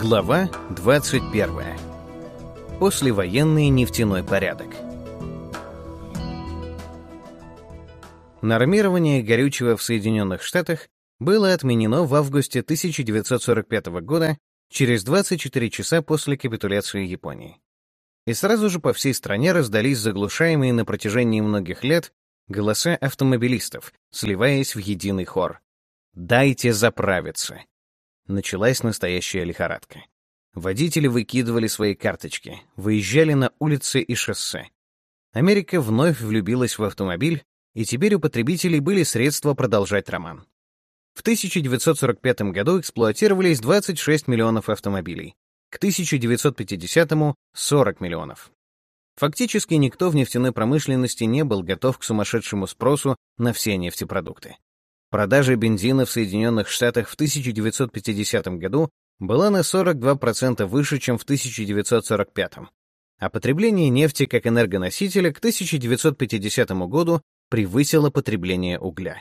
Глава 21. Послевоенный нефтяной порядок. Нормирование горючего в Соединенных Штатах было отменено в августе 1945 года через 24 часа после капитуляции Японии. И сразу же по всей стране раздались заглушаемые на протяжении многих лет голоса автомобилистов, сливаясь в единый хор. «Дайте заправиться!» Началась настоящая лихорадка. Водители выкидывали свои карточки, выезжали на улицы и шоссе. Америка вновь влюбилась в автомобиль, и теперь у потребителей были средства продолжать роман. В 1945 году эксплуатировались 26 миллионов автомобилей, к 1950-му — 40 миллионов. Фактически никто в нефтяной промышленности не был готов к сумасшедшему спросу на все нефтепродукты. Продажа бензина в Соединенных Штатах в 1950 году была на 42% выше, чем в 1945, а потребление нефти как энергоносителя к 1950 году превысило потребление угля.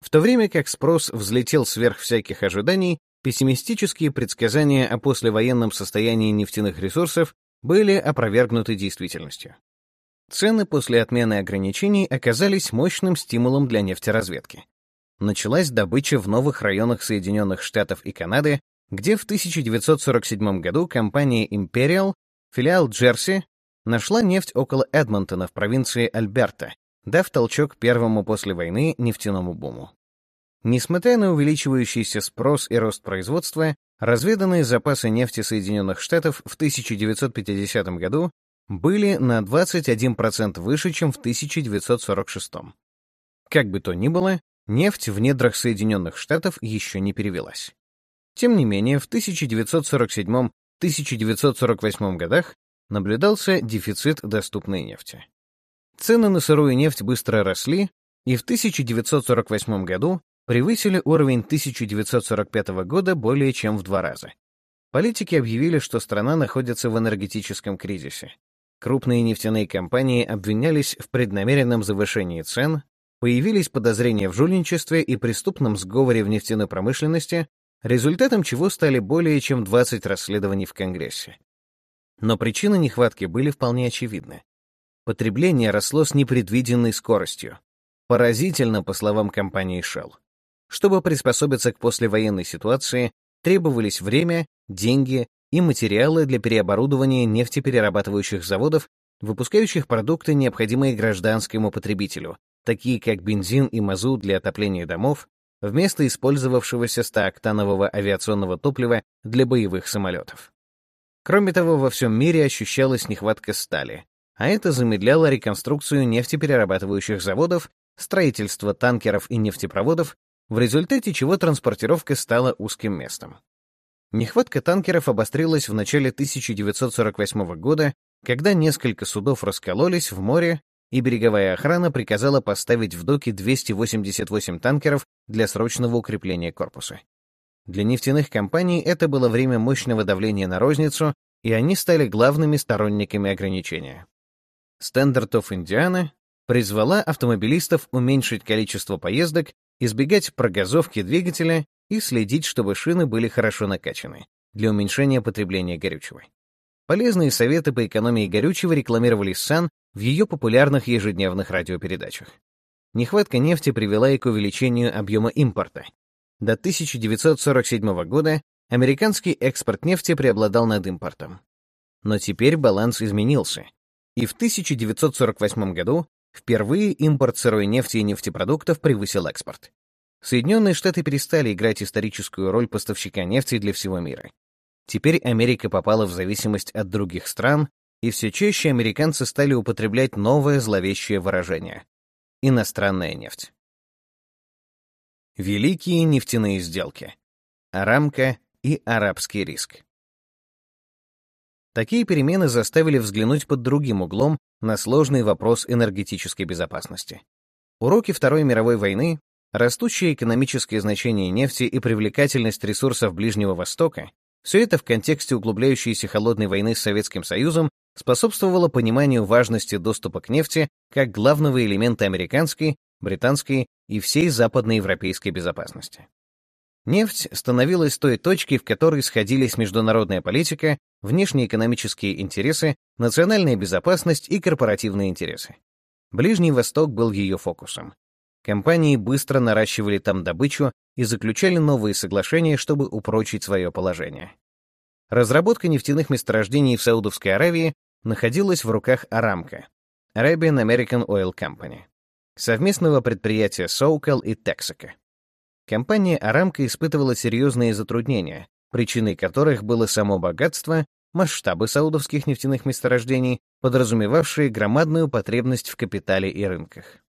В то время как спрос взлетел сверх всяких ожиданий, пессимистические предсказания о послевоенном состоянии нефтяных ресурсов были опровергнуты действительностью. Цены после отмены ограничений оказались мощным стимулом для нефтеразведки началась добыча в новых районах Соединенных Штатов и Канады, где в 1947 году компания Imperial, филиал Джерси, нашла нефть около Эдмонтона в провинции Альберта, дав толчок первому после войны нефтяному буму. Несмотря на увеличивающийся спрос и рост производства, разведанные запасы нефти Соединенных Штатов в 1950 году были на 21% выше, чем в 1946. Как бы то ни было, нефть в недрах Соединенных Штатов еще не перевелась. Тем не менее, в 1947-1948 годах наблюдался дефицит доступной нефти. Цены на сырую нефть быстро росли и в 1948 году превысили уровень 1945 года более чем в два раза. Политики объявили, что страна находится в энергетическом кризисе. Крупные нефтяные компании обвинялись в преднамеренном завышении цен, появились подозрения в жульничестве и преступном сговоре в нефтяной промышленности, результатом чего стали более чем 20 расследований в Конгрессе. Но причины нехватки были вполне очевидны. Потребление росло с непредвиденной скоростью. Поразительно, по словам компании Shell. Чтобы приспособиться к послевоенной ситуации, требовались время, деньги и материалы для переоборудования нефтеперерабатывающих заводов, выпускающих продукты, необходимые гражданскому потребителю, такие как бензин и мазут для отопления домов, вместо использовавшегося 100-октанового авиационного топлива для боевых самолетов. Кроме того, во всем мире ощущалась нехватка стали, а это замедляло реконструкцию нефтеперерабатывающих заводов, строительство танкеров и нефтепроводов, в результате чего транспортировка стала узким местом. Нехватка танкеров обострилась в начале 1948 года, когда несколько судов раскололись в море и береговая охрана приказала поставить в доки 288 танкеров для срочного укрепления корпуса. Для нефтяных компаний это было время мощного давления на розницу, и они стали главными сторонниками ограничения. Standard of Indiana призвала автомобилистов уменьшить количество поездок, избегать прогазовки двигателя и следить, чтобы шины были хорошо накачаны для уменьшения потребления горючего. Полезные советы по экономии горючего рекламировали Сан в ее популярных ежедневных радиопередачах. Нехватка нефти привела и к увеличению объема импорта. До 1947 года американский экспорт нефти преобладал над импортом. Но теперь баланс изменился, и в 1948 году впервые импорт сырой нефти и нефтепродуктов превысил экспорт. Соединенные Штаты перестали играть историческую роль поставщика нефти для всего мира. Теперь Америка попала в зависимость от других стран, и все чаще американцы стали употреблять новое зловещее выражение — иностранная нефть. Великие нефтяные сделки. Арамка и арабский риск. Такие перемены заставили взглянуть под другим углом на сложный вопрос энергетической безопасности. Уроки Второй мировой войны, растущее экономическое значение нефти и привлекательность ресурсов Ближнего Востока все это в контексте углубляющейся холодной войны с Советским Союзом способствовало пониманию важности доступа к нефти как главного элемента американской, британской и всей западноевропейской безопасности. Нефть становилась той точкой, в которой сходились международная политика, внешнеэкономические интересы, национальная безопасность и корпоративные интересы. Ближний Восток был ее фокусом. Компании быстро наращивали там добычу и заключали новые соглашения, чтобы упрочить свое положение. Разработка нефтяных месторождений в Саудовской Аравии находилась в руках Арамко, Arabian American Oil Company, совместного предприятия Socal и Texaco. Компания Арамко испытывала серьезные затруднения, причиной которых было само богатство, масштабы саудовских нефтяных месторождений, подразумевавшие громадную потребность в капитале и рынках.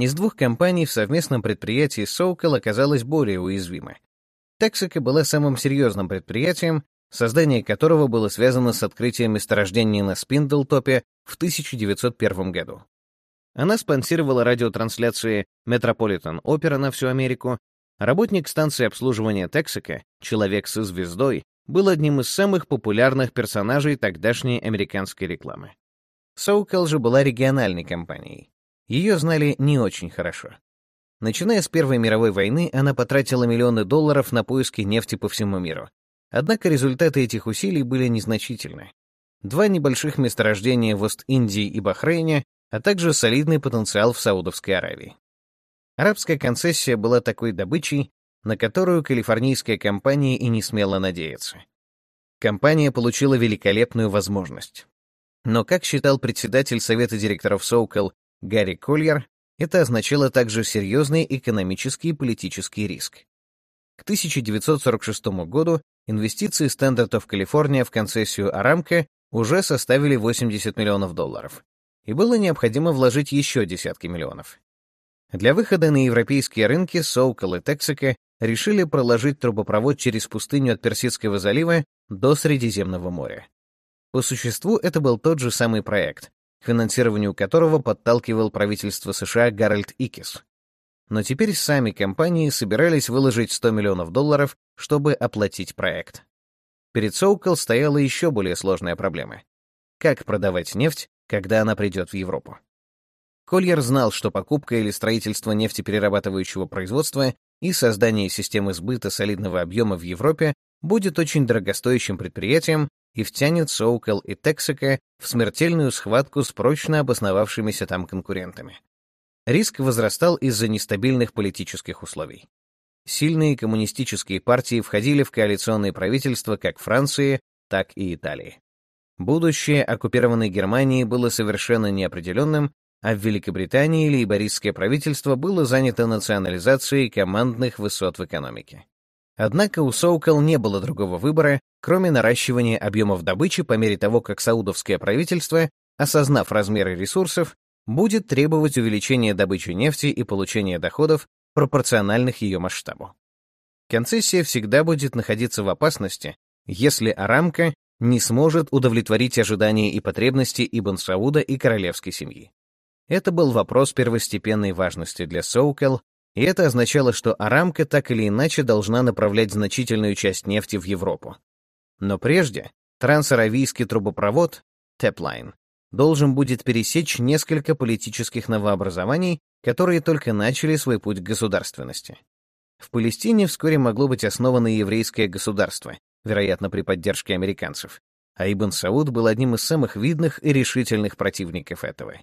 Из двух компаний в совместном предприятии Socal оказалось более уязвимо. Texaco была самым серьезным предприятием, создание которого было связано с открытием месторождения на Спиндлтопе в 1901 году. Она спонсировала радиотрансляции Opera на всю Америку. Работник станции обслуживания Texaco, человек со звездой, был одним из самых популярных персонажей тогдашней американской рекламы. Socal же была региональной компанией. Ее знали не очень хорошо. Начиная с Первой мировой войны, она потратила миллионы долларов на поиски нефти по всему миру. Однако результаты этих усилий были незначительны. Два небольших месторождения в Ост-Индии и Бахрейне, а также солидный потенциал в Саудовской Аравии. Арабская концессия была такой добычей, на которую калифорнийская компания и не смела надеяться. Компания получила великолепную возможность. Но, как считал председатель совета директоров Соукл Гарри Кольер, это означало также серьезный экономический и политический риск. К 1946 году инвестиции of California в концессию Арамко уже составили 80 миллионов долларов, и было необходимо вложить еще десятки миллионов. Для выхода на европейские рынки Соукол и Тексако решили проложить трубопровод через пустыню от Персидского залива до Средиземного моря. По существу это был тот же самый проект, к финансированию которого подталкивал правительство США Гарольд Икис. Но теперь сами компании собирались выложить 100 миллионов долларов, чтобы оплатить проект. Перед Соукл стояла еще более сложная проблема. Как продавать нефть, когда она придет в Европу? Кольер знал, что покупка или строительство нефтеперерабатывающего производства и создание системы сбыта солидного объема в Европе будет очень дорогостоящим предприятием, и втянет Соукл и Тексака в смертельную схватку с прочно обосновавшимися там конкурентами. Риск возрастал из-за нестабильных политических условий. Сильные коммунистические партии входили в коалиционные правительства как Франции, так и Италии. Будущее оккупированной Германии было совершенно неопределенным, а в Великобритании лейбористское правительство было занято национализацией командных высот в экономике. Однако у Соукл не было другого выбора, кроме наращивания объемов добычи по мере того, как саудовское правительство, осознав размеры ресурсов, будет требовать увеличения добычи нефти и получения доходов, пропорциональных ее масштабу. Концессия всегда будет находиться в опасности, если Арамка не сможет удовлетворить ожидания и потребности Ибн Сауда и королевской семьи. Это был вопрос первостепенной важности для Соукел, и это означало, что Арамка так или иначе должна направлять значительную часть нефти в Европу. Но прежде трансаравийский трубопровод, Тепline, должен будет пересечь несколько политических новообразований, которые только начали свой путь к государственности. В Палестине вскоре могло быть основано еврейское государство, вероятно, при поддержке американцев, а Ибн Сауд был одним из самых видных и решительных противников этого.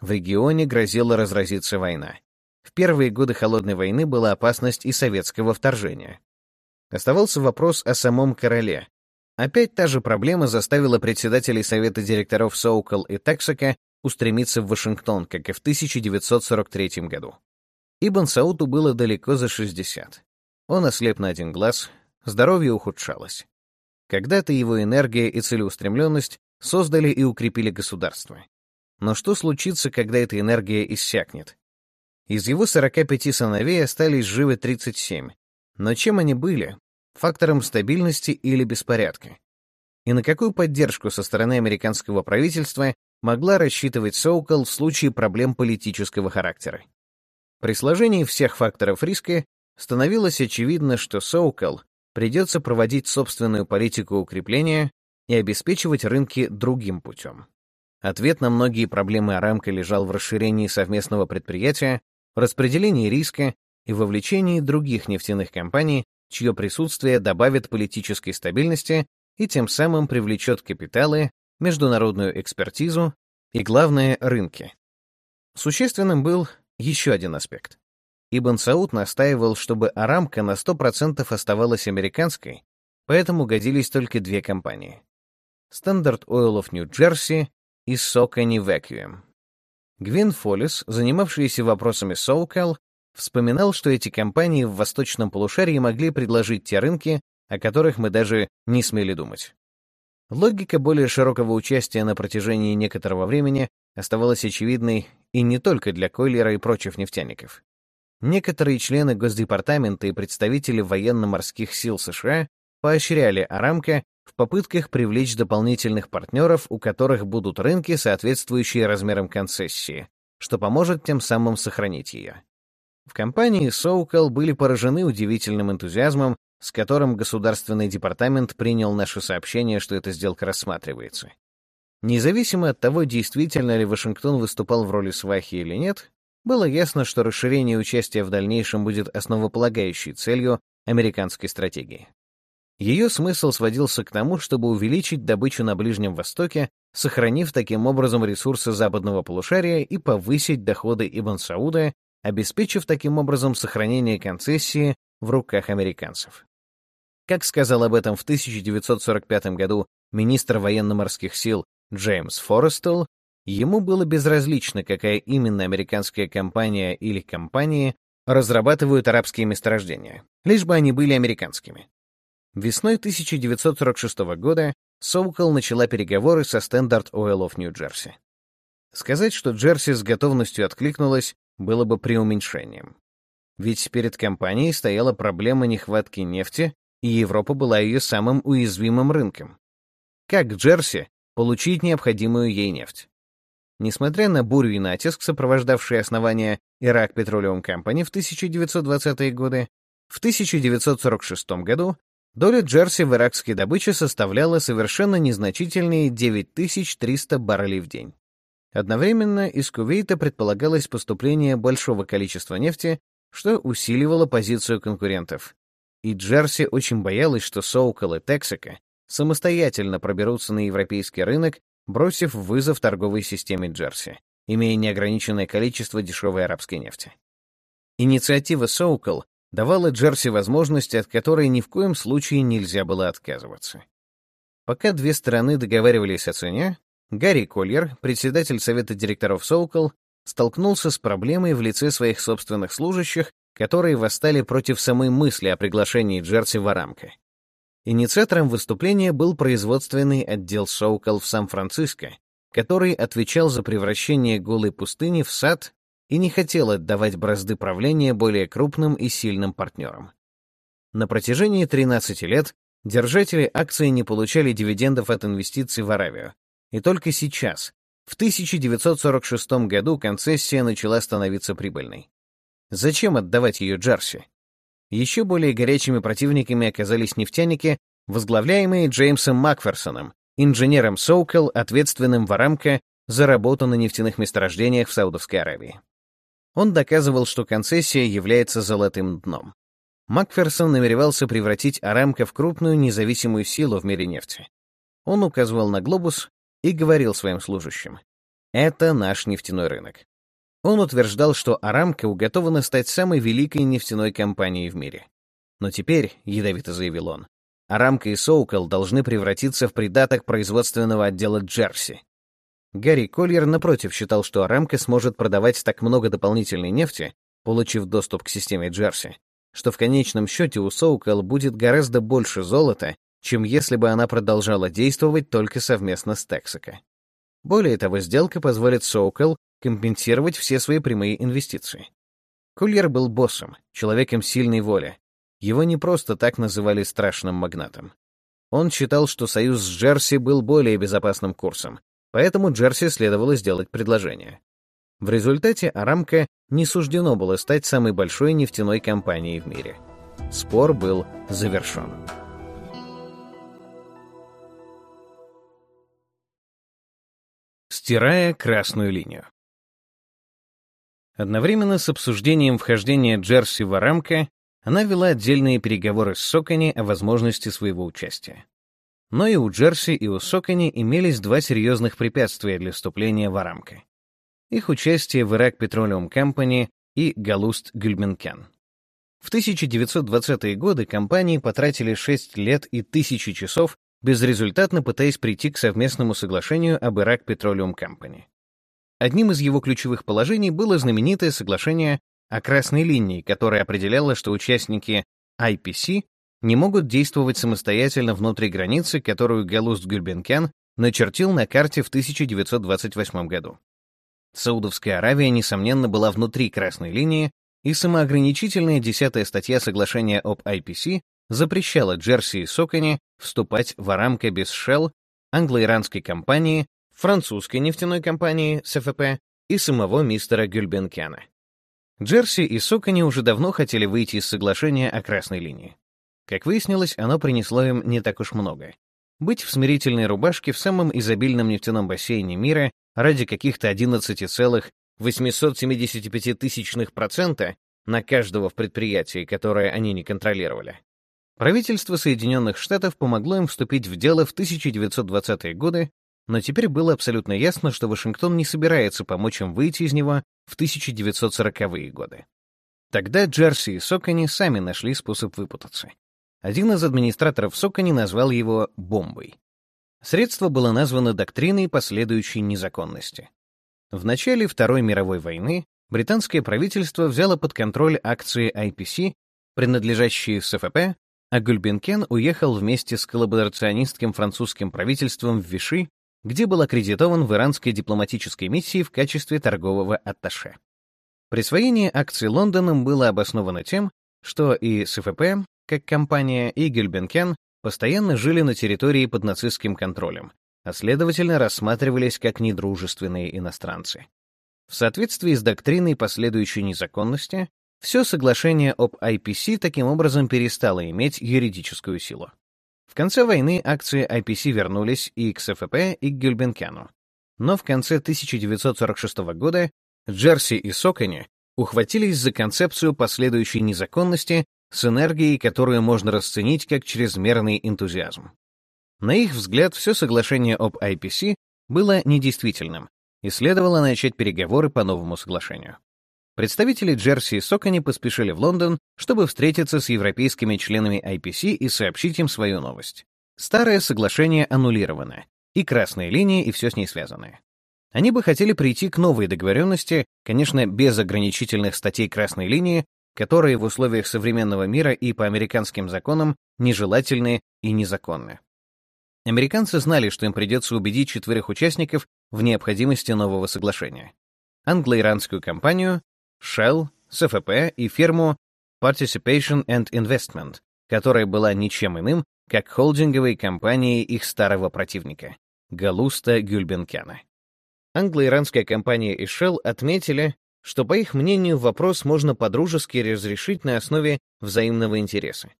В регионе грозила разразиться война. В первые годы Холодной войны была опасность и советского вторжения. Оставался вопрос о самом короле. Опять та же проблема заставила председателей Совета директоров Соукл и Тексака устремиться в Вашингтон, как и в 1943 году. Ибн Сауду было далеко за 60. Он ослеп на один глаз, здоровье ухудшалось. Когда-то его энергия и целеустремленность создали и укрепили государство. Но что случится, когда эта энергия иссякнет? Из его 45 сыновей остались живы 37. Но чем они были? Фактором стабильности или беспорядка? И на какую поддержку со стороны американского правительства могла рассчитывать Соукл в случае проблем политического характера? При сложении всех факторов риска становилось очевидно, что Соукл придется проводить собственную политику укрепления и обеспечивать рынки другим путем. Ответ на многие проблемы Арамка лежал в расширении совместного предприятия распределении риска, и вовлечении других нефтяных компаний, чье присутствие добавит политической стабильности и тем самым привлечет капиталы, международную экспертизу и, главное, рынки. Существенным был еще один аспект. Ибн Сауд настаивал, чтобы Арамка на 100% оставалась американской, поэтому годились только две компании — Standard Oil of New Jersey и Socony Vacuum. Гвин Фоллис, занимавшийся вопросами SoCal, вспоминал, что эти компании в восточном полушарии могли предложить те рынки, о которых мы даже не смели думать. Логика более широкого участия на протяжении некоторого времени оставалась очевидной и не только для Койлера и прочих нефтяников. Некоторые члены Госдепартамента и представители военно-морских сил США поощряли Арамко в попытках привлечь дополнительных партнеров, у которых будут рынки, соответствующие размерам концессии, что поможет тем самым сохранить ее. В компании Socal были поражены удивительным энтузиазмом, с которым Государственный департамент принял наше сообщение, что эта сделка рассматривается. Независимо от того, действительно ли Вашингтон выступал в роли свахи или нет, было ясно, что расширение участия в дальнейшем будет основополагающей целью американской стратегии. Ее смысл сводился к тому, чтобы увеличить добычу на Ближнем Востоке, сохранив таким образом ресурсы западного полушария и повысить доходы Ибн Сауда, обеспечив таким образом сохранение концессии в руках американцев. Как сказал об этом в 1945 году министр военно-морских сил Джеймс Форестелл, ему было безразлично, какая именно американская компания или компании разрабатывают арабские месторождения, лишь бы они были американскими. Весной 1946 года Соукл начала переговоры со Standard Oil of New Jersey. Сказать, что Джерси с готовностью откликнулась, было бы преуменьшением. Ведь перед компанией стояла проблема нехватки нефти, и Европа была ее самым уязвимым рынком. Как Джерси получить необходимую ей нефть? Несмотря на бурю и натиск, сопровождавшие основание Ирак Petroleum Company в 1920-е годы, в 1946 году доля Джерси в иракской добыче составляла совершенно незначительные 9300 баррелей в день. Одновременно из Кувейта предполагалось поступление большого количества нефти, что усиливало позицию конкурентов. И Джерси очень боялась, что Соукол и Тексака самостоятельно проберутся на европейский рынок, бросив вызов торговой системе Джерси, имея неограниченное количество дешевой арабской нефти. Инициатива Соукол давала Джерси возможность, от которой ни в коем случае нельзя было отказываться. Пока две стороны договаривались о цене, Гарри Кольер, председатель совета директоров Соукол, столкнулся с проблемой в лице своих собственных служащих, которые восстали против самой мысли о приглашении Джерси в Арамко. Инициатором выступления был производственный отдел Соукол в Сан-Франциско, который отвечал за превращение голой пустыни в сад и не хотел отдавать бразды правления более крупным и сильным партнерам. На протяжении 13 лет держатели акций не получали дивидендов от инвестиций в Аравию, и только сейчас, в 1946 году, концессия начала становиться прибыльной. Зачем отдавать ее Джерси? Еще более горячими противниками оказались нефтяники, возглавляемые Джеймсом Макферсоном, инженером Соукел, ответственным в Арамко за работу на нефтяных месторождениях в Саудовской Аравии. Он доказывал, что концессия является золотым дном. Макферсон намеревался превратить Арамко в крупную независимую силу в мире нефти. Он указывал на глобус, и говорил своим служащим, «Это наш нефтяной рынок». Он утверждал, что Арамко уготована стать самой великой нефтяной компанией в мире. Но теперь, ядовито заявил он, Арамко и Соукал должны превратиться в придаток производственного отдела Джерси. Гарри Кольер, напротив, считал, что Арамко сможет продавать так много дополнительной нефти, получив доступ к системе Джерси, что в конечном счете у Соукал будет гораздо больше золота, чем если бы она продолжала действовать только совместно с Texaco. Более того, сделка позволит Соукл компенсировать все свои прямые инвестиции. Кульер был боссом, человеком сильной воли. Его не просто так называли страшным магнатом. Он считал, что союз с Джерси был более безопасным курсом, поэтому Джерси следовало сделать предложение. В результате Арамко не суждено было стать самой большой нефтяной компанией в мире. Спор был завершен. Стирая красную линию. Одновременно с обсуждением вхождения Джерси в Арамко, она вела отдельные переговоры с Сокони о возможности своего участия. Но и у Джерси, и у Сокони имелись два серьезных препятствия для вступления в Арамко. Их участие в Ирак Petroleum Company и Галуст Гюльменкен. В 1920-е годы компании потратили 6 лет и тысячи часов, безрезультатно пытаясь прийти к совместному соглашению об Ирак Petroleum Company. Одним из его ключевых положений было знаменитое соглашение о красной линии, которое определяло, что участники IPC не могут действовать самостоятельно внутри границы, которую Галуст Гюльбенкян начертил на карте в 1928 году. Саудовская Аравия, несомненно, была внутри красной линии, и самоограничительная десятая статья соглашения об IPC запрещала Джерси и Соконе вступать в Арамко без Shell, англо-иранской компании, французской нефтяной компании СФП и самого мистера Гюльбенкяна. Джерси и Сокони уже давно хотели выйти из соглашения о красной линии. Как выяснилось, оно принесло им не так уж много. Быть в смирительной рубашке в самом изобильном нефтяном бассейне мира ради каких-то 11,8 875% на каждого в предприятии, которое они не контролировали. Правительство Соединенных Штатов помогло им вступить в дело в 1920-е годы, но теперь было абсолютно ясно, что Вашингтон не собирается помочь им выйти из него в 1940-е годы. Тогда Джерси и Сокони сами нашли способ выпутаться. Один из администраторов Сокони назвал его «бомбой». Средство было названо доктриной последующей незаконности. В начале Второй мировой войны британское правительство взяло под контроль акции IPC, принадлежащие СФП, а Гульбенкен уехал вместе с коллаборационистским французским правительством в Виши, где был аккредитован в иранской дипломатической миссии в качестве торгового атташе. Присвоение акций Лондоном было обосновано тем, что и СФП, как компания, и Гюльбенкен постоянно жили на территории под нацистским контролем, а следовательно рассматривались как недружественные иностранцы. В соответствии с доктриной последующей незаконности, все соглашение об IPC таким образом перестало иметь юридическую силу. В конце войны акции IPC вернулись и к СФП, и к Гюльбенкяну. Но в конце 1946 года Джерси и Сокони ухватились за концепцию последующей незаконности с энергией, которую можно расценить как чрезмерный энтузиазм. На их взгляд, все соглашение об IPC было недействительным, и следовало начать переговоры по новому соглашению. Представители Джерси и Сокони поспешили в Лондон, чтобы встретиться с европейскими членами IPC и сообщить им свою новость. Старое соглашение аннулировано, и красные линии, и все с ней связанное. Они бы хотели прийти к новой договоренности, конечно, без ограничительных статей красной линии, которые в условиях современного мира и по американским законам нежелательны и незаконны. Американцы знали, что им придется убедить четверых участников в необходимости нового соглашения. Англо-иранскую компанию, Shell, СФП и фирму Participation and Investment, которая была ничем иным, как холдинговой компанией их старого противника — Галуста Гюльбенкяна. Англо-иранская компания и Shell отметили, что, по их мнению, вопрос можно подружески разрешить на основе взаимного интереса.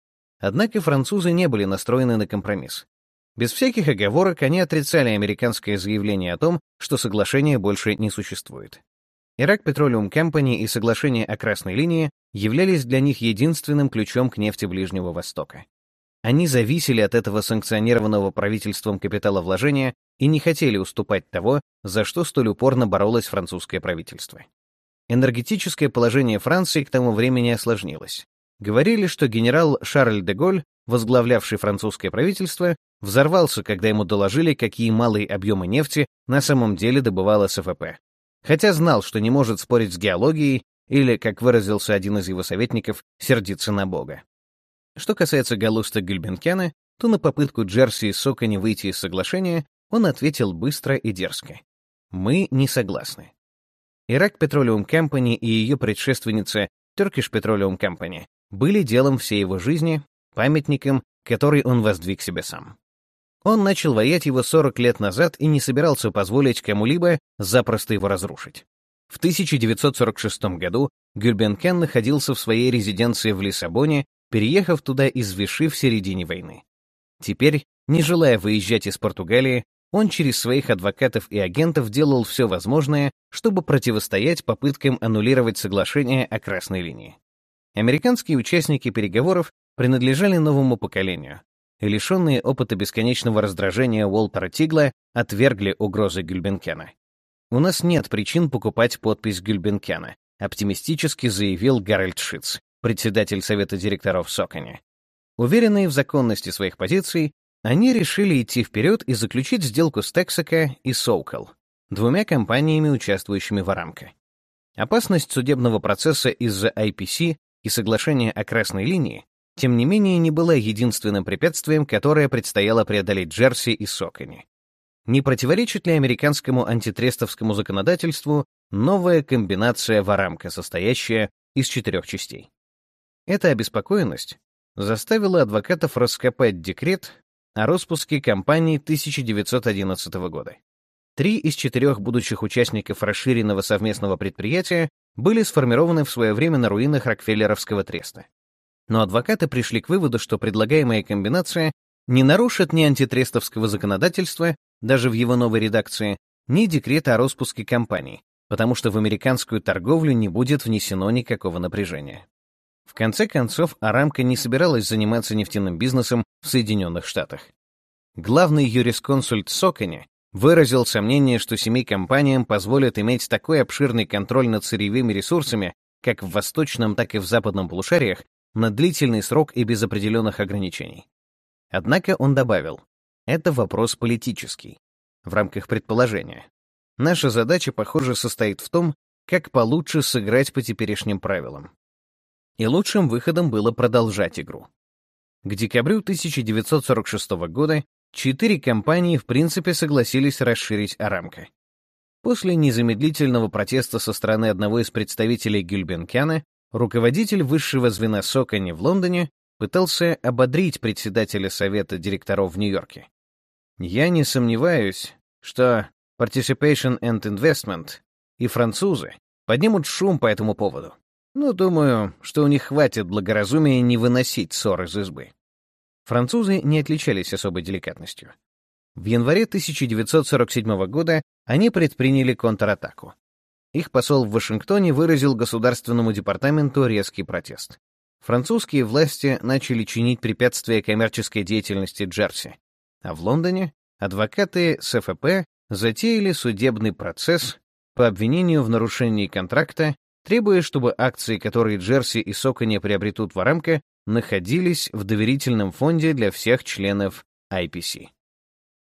Однако французы не были настроены на компромисс. Без всяких оговорок они отрицали американское заявление о том, что соглашение больше не существует. Ирак Petroleum Company и соглашение о красной линии являлись для них единственным ключом к нефти Ближнего Востока. Они зависели от этого санкционированного правительством капиталовложения и не хотели уступать того, за что столь упорно боролось французское правительство. Энергетическое положение Франции к тому времени осложнилось. Говорили, что генерал Шарль де Голь, возглавлявший французское правительство, взорвался, когда ему доложили, какие малые объемы нефти на самом деле добывала СФП. Хотя знал, что не может спорить с геологией или, как выразился один из его советников, сердиться на Бога. Что касается Галуста Гюльбенкяна, то на попытку Джерси и Сокони выйти из соглашения он ответил быстро и дерзко. «Мы не согласны». Ирак Petroleum Company и ее предшественница Turkish Petroleum Company были делом всей его жизни, памятником, который он воздвиг себе сам. Он начал воять его 40 лет назад и не собирался позволить кому-либо запросто его разрушить. В 1946 году Гюльбенкен находился в своей резиденции в Лиссабоне, переехав туда из Виши в середине войны. Теперь, не желая выезжать из Португалии, он через своих адвокатов и агентов делал все возможное, чтобы противостоять попыткам аннулировать соглашение о красной линии. Американские участники переговоров принадлежали новому поколению, и лишенные опыта бесконечного раздражения Уолтера Тигла отвергли угрозы Гюльбенкена. «У нас нет причин покупать подпись Гюльбенкена», оптимистически заявил Гарольд Шиц, председатель совета директоров Сокони. Уверенные в законности своих позиций, они решили идти вперед и заключить сделку с Texaco и Sokol, двумя компаниями, участвующими в Арамко. Опасность судебного процесса из-за IPC и соглашения о красной линии тем не менее, не была единственным препятствием, которое предстояло преодолеть Джерси и Сокони. Не противоречит ли американскому антитрестовскому законодательству новая комбинация варамка, состоящая из четырех частей? Эта обеспокоенность заставила адвокатов раскопать декрет о распуске компании 1911 года. Три из четырех будущих участников расширенного совместного предприятия были сформированы в свое время на руинах Рокфеллеровского треста но адвокаты пришли к выводу, что предлагаемая комбинация не нарушит ни антитрестовского законодательства, даже в его новой редакции, ни декрета о распуске компании, потому что в американскую торговлю не будет внесено никакого напряжения. В конце концов, Арамка не собиралась заниматься нефтяным бизнесом в Соединенных Штатах. Главный юрисконсульт Сокони выразил сомнение, что семи компаниям позволят иметь такой обширный контроль над сырьевыми ресурсами, как в восточном, так и в западном полушариях, на длительный срок и без определенных ограничений. Однако он добавил, это вопрос политический, в рамках предположения. Наша задача, похоже, состоит в том, как получше сыграть по теперешним правилам. И лучшим выходом было продолжать игру. К декабрю 1946 года четыре компании в принципе согласились расширить Арамко. После незамедлительного протеста со стороны одного из представителей Гюльбенкяна Руководитель высшего звена Сокони в Лондоне пытался ободрить председателя совета директоров в Нью-Йорке. Я не сомневаюсь, что Participation and Investment и французы поднимут шум по этому поводу. Но думаю, что у них хватит благоразумия не выносить ссор из избы. Французы не отличались особой деликатностью. В январе 1947 года они предприняли контратаку. Их посол в Вашингтоне выразил Государственному департаменту резкий протест. Французские власти начали чинить препятствия коммерческой деятельности Джерси, а в Лондоне адвокаты СФП затеяли судебный процесс по обвинению в нарушении контракта, требуя, чтобы акции, которые Джерси и Соконе приобретут в Арамко, находились в доверительном фонде для всех членов IPC.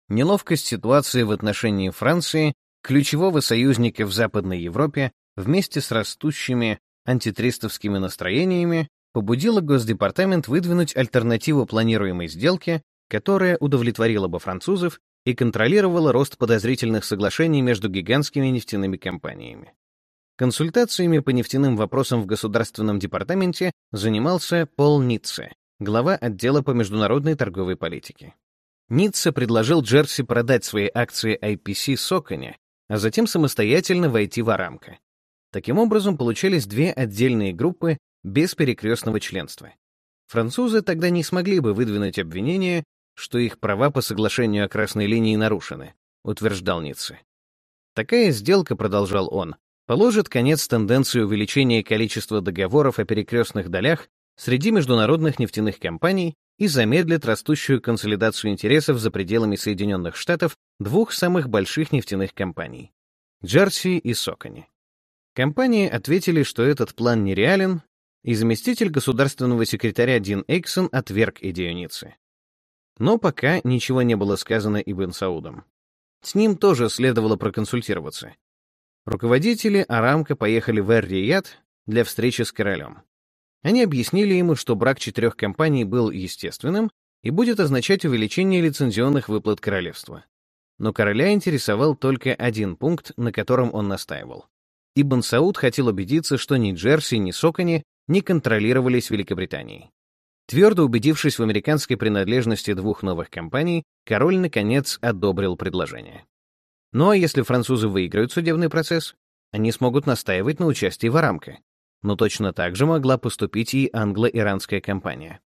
Неловкость ситуации в отношении Франции ключевого союзника в Западной Европе, вместе с растущими антитрестовскими настроениями, побудило Госдепартамент выдвинуть альтернативу планируемой сделке, которая удовлетворила бы французов и контролировала рост подозрительных соглашений между гигантскими нефтяными компаниями. Консультациями по нефтяным вопросам в Государственном департаменте занимался Пол Ницце, глава отдела по международной торговой политике. Ницце предложил Джерси продать свои акции IPC Соконе а затем самостоятельно войти в Арамко. Таким образом, получались две отдельные группы без перекрестного членства. Французы тогда не смогли бы выдвинуть обвинение, что их права по соглашению о красной линии нарушены, утверждал Ницце. Такая сделка, продолжал он, положит конец тенденции увеличения количества договоров о перекрестных долях среди международных нефтяных компаний и замедлит растущую консолидацию интересов за пределами Соединенных Штатов двух самых больших нефтяных компаний — Джерси и Сокони. Компании ответили, что этот план нереален, и заместитель государственного секретаря Дин Эйксон отверг идею Ниццы. Но пока ничего не было сказано Ибн Саудом. С ним тоже следовало проконсультироваться. Руководители Арамка поехали в Эр-Рияд для встречи с королем. Они объяснили ему, что брак четырех компаний был естественным и будет означать увеличение лицензионных выплат королевства. Но короля интересовал только один пункт, на котором он настаивал. Ибн Сауд хотел убедиться, что ни Джерси, ни Сокони не контролировались Великобританией. Твердо убедившись в американской принадлежности двух новых компаний, король, наконец, одобрил предложение. Ну а если французы выиграют судебный процесс, они смогут настаивать на участии в Арамко, но точно так же могла поступить и англо-иранская компания.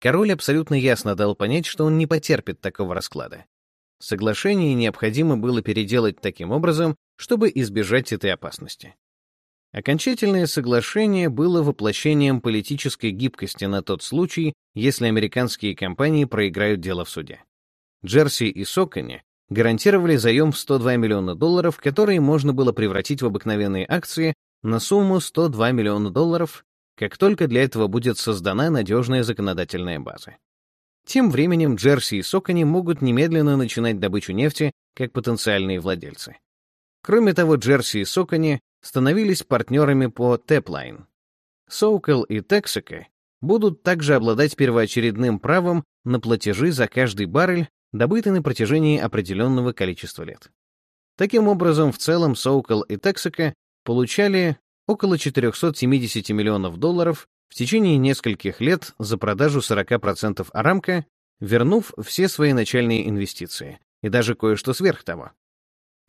Король абсолютно ясно дал понять, что он не потерпит такого расклада. Соглашение необходимо было переделать таким образом, чтобы избежать этой опасности. Окончательное соглашение было воплощением политической гибкости на тот случай, если американские компании проиграют дело в суде. Джерси и Сокони гарантировали заем в 102 миллиона долларов, которые можно было превратить в обыкновенные акции на сумму 102 миллиона долларов, как только для этого будет создана надежная законодательная база. Тем временем Джерси и Сокони могут немедленно начинать добычу нефти как потенциальные владельцы. Кроме того, Джерси и Сокони становились партнерами по Тэплайн. Соукел и Texaco будут также обладать первоочередным правом на платежи за каждый баррель, добытый на протяжении определенного количества лет. Таким образом, в целом Соукел и Texaco получали около 470 миллионов долларов в течение нескольких лет за продажу 40% Арамка, вернув все свои начальные инвестиции, и даже кое-что сверх того.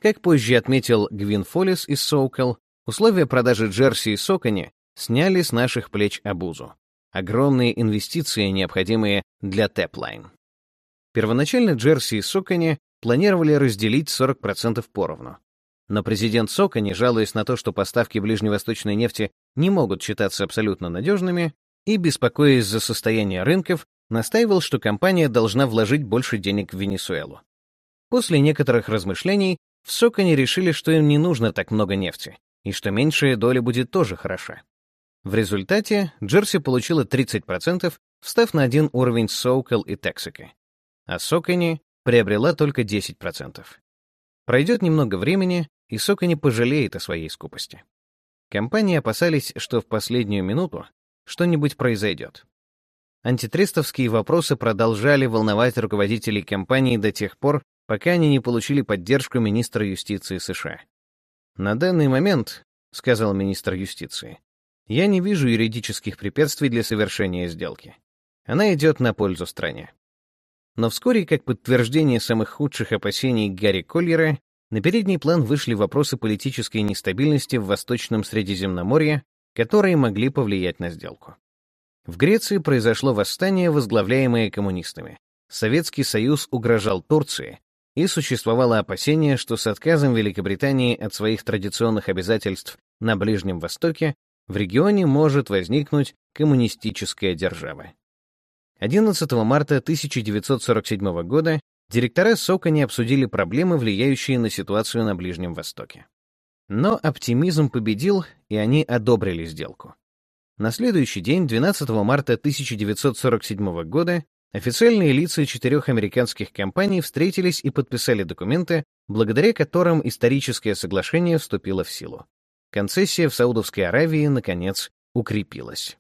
Как позже отметил Гвин Фоллис из Соукл, условия продажи Джерси и Сокони сняли с наших плеч обузу. Огромные инвестиции, необходимые для Тэплайн. Первоначально Джерси и Сокони планировали разделить 40% поровну. Но президент Сокони, жалуясь на то, что поставки ближневосточной нефти не могут считаться абсолютно надежными, и, беспокоясь за состояние рынков, настаивал, что компания должна вложить больше денег в Венесуэлу. После некоторых размышлений в Соконе решили, что им не нужно так много нефти, и что меньшая доля будет тоже хороша. В результате Джерси получила 30%, встав на один уровень с Соукл и Texaco, а Сокони приобрела только 10%. Пройдет немного времени, и Сокони пожалеет о своей скупости. Компании опасались, что в последнюю минуту что-нибудь произойдет. Антитрестовские вопросы продолжали волновать руководителей компании до тех пор, пока они не получили поддержку министра юстиции США. «На данный момент», — сказал министр юстиции, «я не вижу юридических препятствий для совершения сделки. Она идет на пользу стране». Но вскоре, как подтверждение самых худших опасений Гарри Коллера, на передний план вышли вопросы политической нестабильности в Восточном Средиземноморье, которые могли повлиять на сделку. В Греции произошло восстание, возглавляемое коммунистами. Советский Союз угрожал Турции, и существовало опасение, что с отказом Великобритании от своих традиционных обязательств на Ближнем Востоке в регионе может возникнуть коммунистическая держава. 11 марта 1947 года директора СОКа не обсудили проблемы, влияющие на ситуацию на Ближнем Востоке. Но оптимизм победил, и они одобрили сделку. На следующий день, 12 марта 1947 года, официальные лица четырех американских компаний встретились и подписали документы, благодаря которым историческое соглашение вступило в силу. Концессия в Саудовской Аравии, наконец, укрепилась.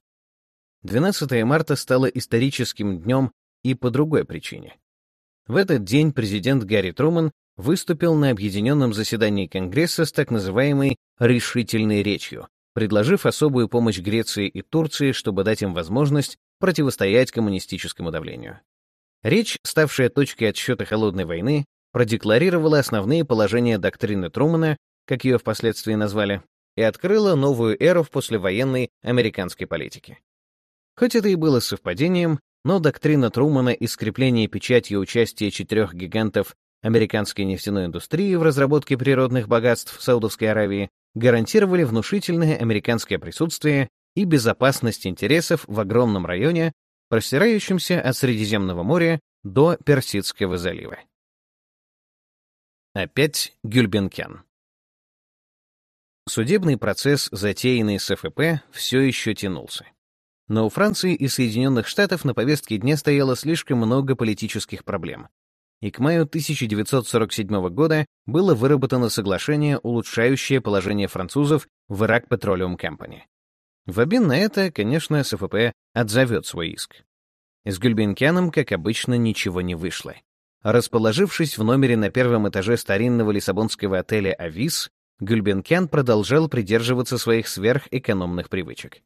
12 марта стало историческим днем и по другой причине. В этот день президент Гарри Труман выступил на объединенном заседании Конгресса с так называемой «решительной речью», предложив особую помощь Греции и Турции, чтобы дать им возможность противостоять коммунистическому давлению. Речь, ставшая точкой отсчета Холодной войны, продекларировала основные положения доктрины Трумана, как ее впоследствии назвали, и открыла новую эру в послевоенной американской политике. Хоть это и было совпадением, но доктрина Трумана и скрепление печатью участия четырех гигантов американской нефтяной индустрии в разработке природных богатств в Саудовской Аравии гарантировали внушительное американское присутствие и безопасность интересов в огромном районе, простирающемся от Средиземного моря до Персидского залива. Опять Гюльбенкян. Судебный процесс, затеянный с ФП, все еще тянулся. Но у Франции и Соединенных Штатов на повестке дня стояло слишком много политических проблем. И к маю 1947 года было выработано соглашение, улучшающее положение французов в Ирак Petroleum Company. В обмен на это, конечно, СФП отзовет свой иск. С Гюльбенкяном, как обычно, ничего не вышло. Расположившись в номере на первом этаже старинного лиссабонского отеля «Авис», Гюльбенкян продолжал придерживаться своих сверхэкономных привычек.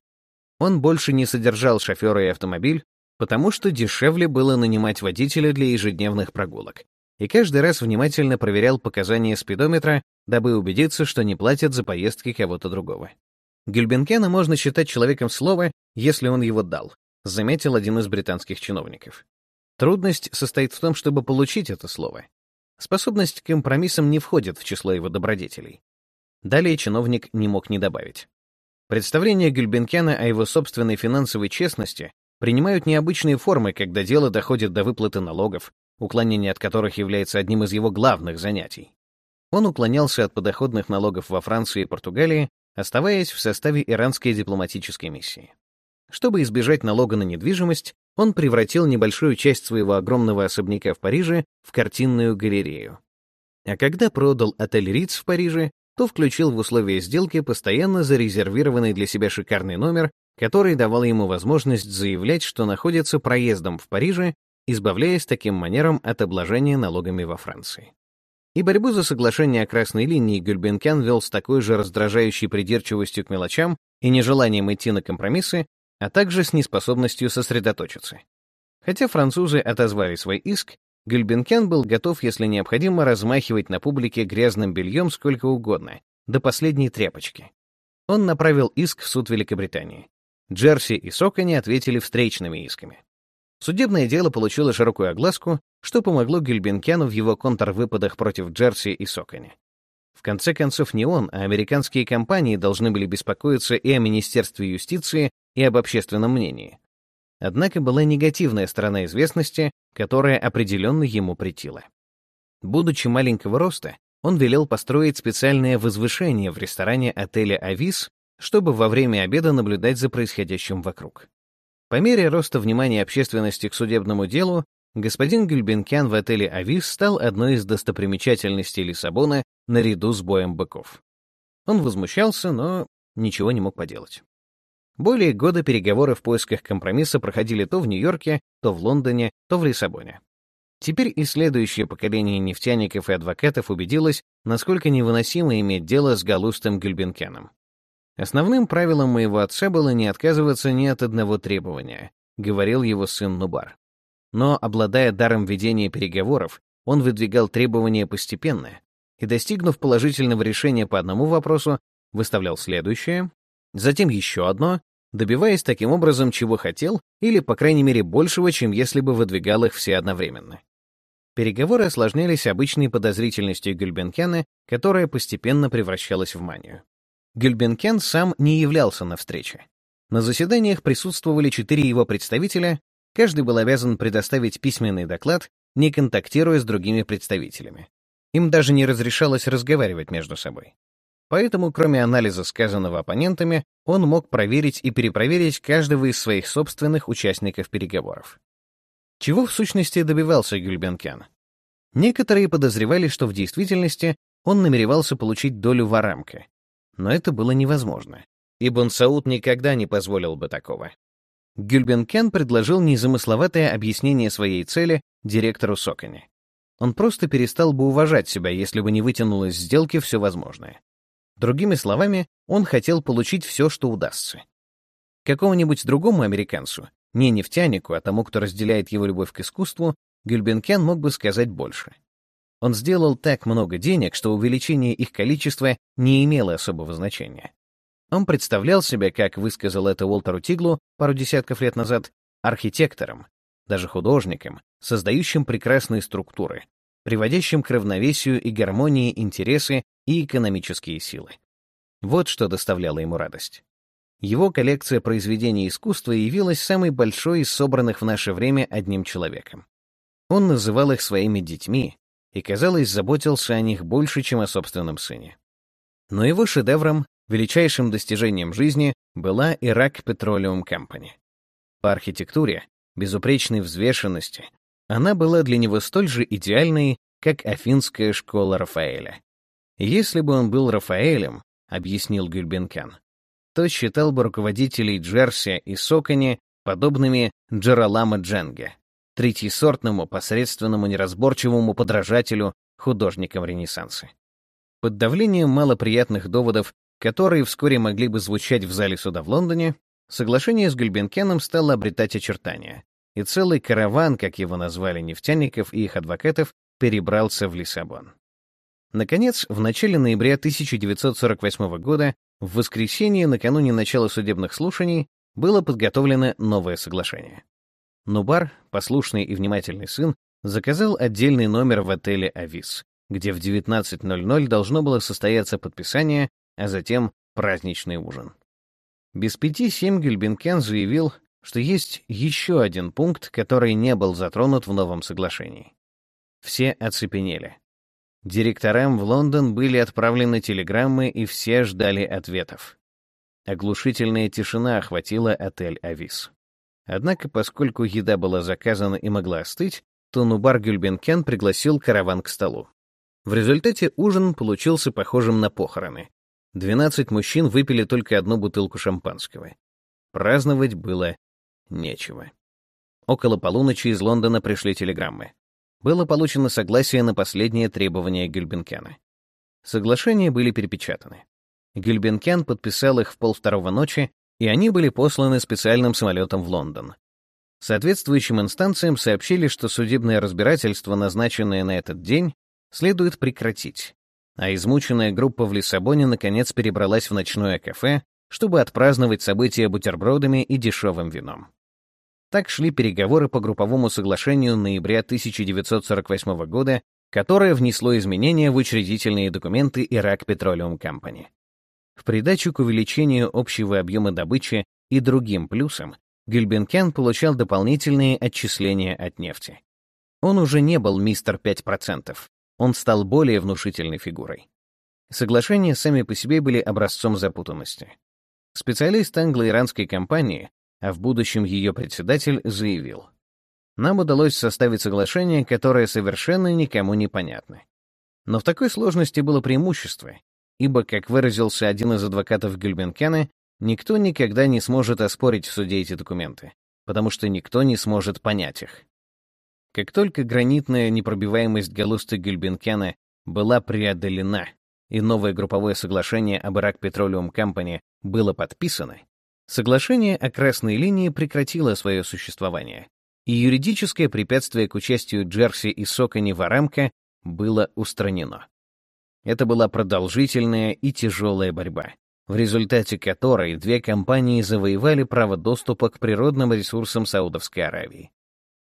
Он больше не содержал шофера и автомобиль, потому что дешевле было нанимать водителя для ежедневных прогулок. И каждый раз внимательно проверял показания спидометра, дабы убедиться, что не платят за поездки кого-то другого. Гюльбенкена можно считать человеком слова, если он его дал, заметил один из британских чиновников. Трудность состоит в том, чтобы получить это слово. Способность к компромиссам не входит в число его добродетелей. Далее чиновник не мог не добавить. Представления Гюльбенкяна о его собственной финансовой честности принимают необычные формы, когда дело доходит до выплаты налогов, уклонение от которых является одним из его главных занятий. Он уклонялся от подоходных налогов во Франции и Португалии, оставаясь в составе иранской дипломатической миссии. Чтобы избежать налога на недвижимость, он превратил небольшую часть своего огромного особняка в Париже в картинную галерею. А когда продал отель Риц в Париже, то включил в условия сделки постоянно зарезервированный для себя шикарный номер, который давал ему возможность заявлять, что находится проездом в Париже, избавляясь таким манером от обложения налогами во Франции. И борьбу за соглашение о красной линии Гюльбенкян вел с такой же раздражающей придирчивостью к мелочам и нежеланием идти на компромиссы, а также с неспособностью сосредоточиться. Хотя французы отозвали свой иск, Гюльбенкян был готов, если необходимо, размахивать на публике грязным бельем сколько угодно, до последней тряпочки. Он направил иск в суд Великобритании. Джерси и Сокони ответили встречными исками. Судебное дело получило широкую огласку, что помогло Гюльбенкяну в его контрвыпадах против Джерси и Сокони. В конце концов, не он, а американские компании должны были беспокоиться и о Министерстве юстиции, и об общественном мнении. Однако была негативная сторона известности, которая определенно ему претила. Будучи маленького роста, он велел построить специальное возвышение в ресторане отеля «Авис», чтобы во время обеда наблюдать за происходящим вокруг. По мере роста внимания общественности к судебному делу, господин Гюльбенкян в отеле «Авис» стал одной из достопримечательностей Лиссабона наряду с боем быков. Он возмущался, но ничего не мог поделать. Более года переговоры в поисках компромисса проходили то в Нью-Йорке, то в Лондоне, то в Лиссабоне. Теперь и следующее поколение нефтяников и адвокатов убедилось, насколько невыносимо иметь дело с Галустом Гюльбенкяном. Основным правилом моего отца было не отказываться ни от одного требования, говорил его сын Нубар. Но, обладая даром ведения переговоров, он выдвигал требования постепенно и, достигнув положительного решения по одному вопросу, выставлял следующее, затем еще одно, добиваясь таким образом, чего хотел, или, по крайней мере, большего, чем если бы выдвигал их все одновременно. Переговоры осложнялись обычной подозрительностью Гюльбенкяна, которая постепенно превращалась в манию. Гюльбенкен сам не являлся на встрече. На заседаниях присутствовали четыре его представителя, каждый был обязан предоставить письменный доклад, не контактируя с другими представителями. Им даже не разрешалось разговаривать между собой. Поэтому, кроме анализа сказанного оппонентами, он мог проверить и перепроверить каждого из своих собственных участников переговоров. Чего в сущности добивался Гюльбенкян? Некоторые подозревали, что в действительности он намеревался получить долю в Арамке. Но это было невозможно. Ибн Сауд никогда не позволил бы такого. Гюльбенкен предложил незамысловатое объяснение своей цели директору Соконе. Он просто перестал бы уважать себя, если бы не вытянул из сделки все возможное. Другими словами, он хотел получить все, что удастся. Какому-нибудь другому американцу, не нефтянику, а тому, кто разделяет его любовь к искусству, Гюльбенкен мог бы сказать больше. Он сделал так много денег, что увеличение их количества не имело особого значения. Он представлял себя, как высказал это Уолтеру Тиглу пару десятков лет назад, архитектором, даже художником, создающим прекрасные структуры, приводящим к равновесию и гармонии интересы и экономические силы. Вот что доставляло ему радость. Его коллекция произведений искусства явилась самой большой из собранных в наше время одним человеком. Он называл их своими детьми, и, казалось, заботился о них больше, чем о собственном сыне. Но его шедевром, величайшим достижением жизни, была Iraq Petroleum Company. По архитектуре, безупречной взвешенности, она была для него столь же идеальной, как Афинская школа Рафаэля. Если бы он был Рафаэлем, объяснил Гюльбенкан, то считал бы руководителей Джерси и Сокони подобными Джералама Дженге третьесортному, посредственному, неразборчивому подражателю художникам Ренессанса. Под давлением малоприятных доводов, которые вскоре могли бы звучать в зале суда в Лондоне, соглашение с Гульбенкеном стало обретать очертания, и целый караван, как его назвали нефтяников и их адвокатов, перебрался в Лиссабон. Наконец, в начале ноября 1948 года, в воскресенье накануне начала судебных слушаний, было подготовлено новое соглашение. Нубар, послушный и внимательный сын, заказал отдельный номер в отеле «Авис», где в 19.00 должно было состояться подписание, а затем праздничный ужин. Без пяти семь Гюльбенкен заявил, что есть еще один пункт, который не был затронут в новом соглашении. Все оцепенели. Директорам в Лондон были отправлены телеграммы, и все ждали ответов. Оглушительная тишина охватила отель «Авис». Однако, поскольку еда была заказана и могла остыть, то Нубар Гюльбенкен пригласил караван к столу. В результате ужин получился похожим на похороны. Двенадцать мужчин выпили только одну бутылку шампанского. Праздновать было нечего. Около полуночи из Лондона пришли телеграммы. Было получено согласие на последнее требование Гюльбенкена. Соглашения были перепечатаны. Гюльбенкен подписал их в полвторого ночи, и они были посланы специальным самолетом в Лондон. Соответствующим инстанциям сообщили, что судебное разбирательство, назначенное на этот день, следует прекратить, а измученная группа в Лиссабоне наконец перебралась в ночное кафе, чтобы отпраздновать события бутербродами и дешевым вином. Так шли переговоры по групповому соглашению ноября 1948 года, которое внесло изменения в учредительные документы Ирак Petroleum Company. В придачу к увеличению общего объема добычи и другим плюсам, Гюльбенкен получал дополнительные отчисления от нефти. Он уже не был мистер 5%, он стал более внушительной фигурой. Соглашения сами по себе были образцом запутанности. Специалист англо-иранской компании, а в будущем ее председатель, заявил, «Нам удалось составить соглашение, которое совершенно никому не понятно. Но в такой сложности было преимущество, ибо, как выразился один из адвокатов Гюльбенкена, никто никогда не сможет оспорить в суде эти документы, потому что никто не сможет понять их. Как только гранитная непробиваемость галусты Гюльбенкена была преодолена и новое групповое соглашение об Ирак Petroleum Company было подписано, соглашение о красной линии прекратило свое существование, и юридическое препятствие к участию Джерси и Сокони в Арамко было устранено. Это была продолжительная и тяжелая борьба, в результате которой две компании завоевали право доступа к природным ресурсам Саудовской Аравии.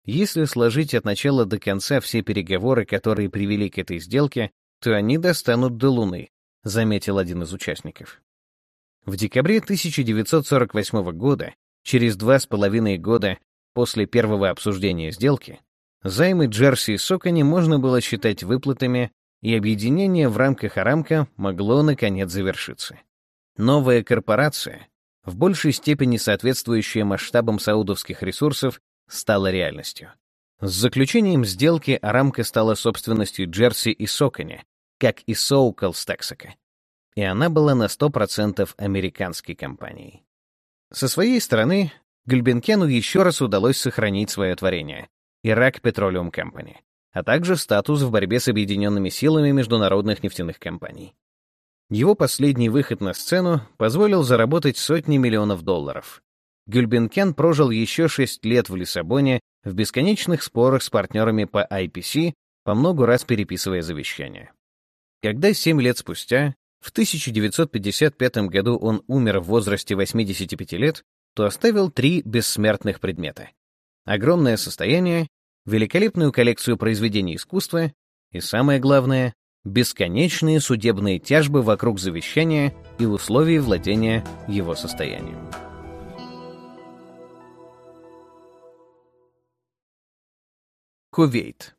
Если сложить от начала до конца все переговоры, которые привели к этой сделке, то они достанут до Луны, заметил один из участников. В декабре 1948 года, через два с половиной года после первого обсуждения сделки, займы Джерси и Сокони можно было считать выплатами, и объединение в рамках Арамка могло наконец завершиться. Новая корпорация, в большей степени соответствующая масштабам саудовских ресурсов, стала реальностью. С заключением сделки Арамка стала собственностью Джерси и Сокони, как и Соукл с Тексака. И она была на 100% американской компанией. Со своей стороны, Гульбенкену еще раз удалось сохранить свое творение — Ирак Petroleum Company, а также статус в борьбе с объединенными силами международных нефтяных компаний. Его последний выход на сцену позволил заработать сотни миллионов долларов, Гюльбенкен прожил еще шесть лет в Лиссабоне в бесконечных спорах с партнерами по IPC, по много раз переписывая завещание. Когда семь лет спустя, в 1955 году он умер в возрасте 85 лет, то оставил три бессмертных предмета. Огромное состояние, великолепную коллекцию произведений искусства и, самое главное, бесконечные судебные тяжбы вокруг завещания и условий владения его состоянием. Кувейт.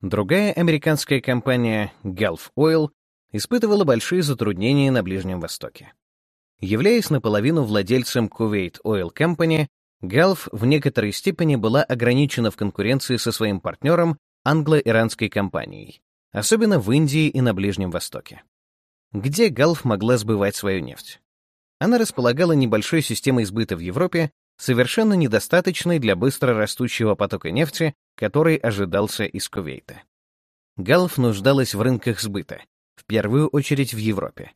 Другая американская компания Gulf Oil испытывала большие затруднения на Ближнем Востоке. Являясь наполовину владельцем Kuwait Oil Company, Gulf в некоторой степени была ограничена в конкуренции со своим партнером англо-иранской компанией, особенно в Индии и на Ближнем Востоке. Где Gulf могла сбывать свою нефть? Она располагала небольшой системой сбыта в Европе совершенно недостаточной для быстро растущего потока нефти, который ожидался из Кувейта. Галф нуждалась в рынках сбыта, в первую очередь в Европе.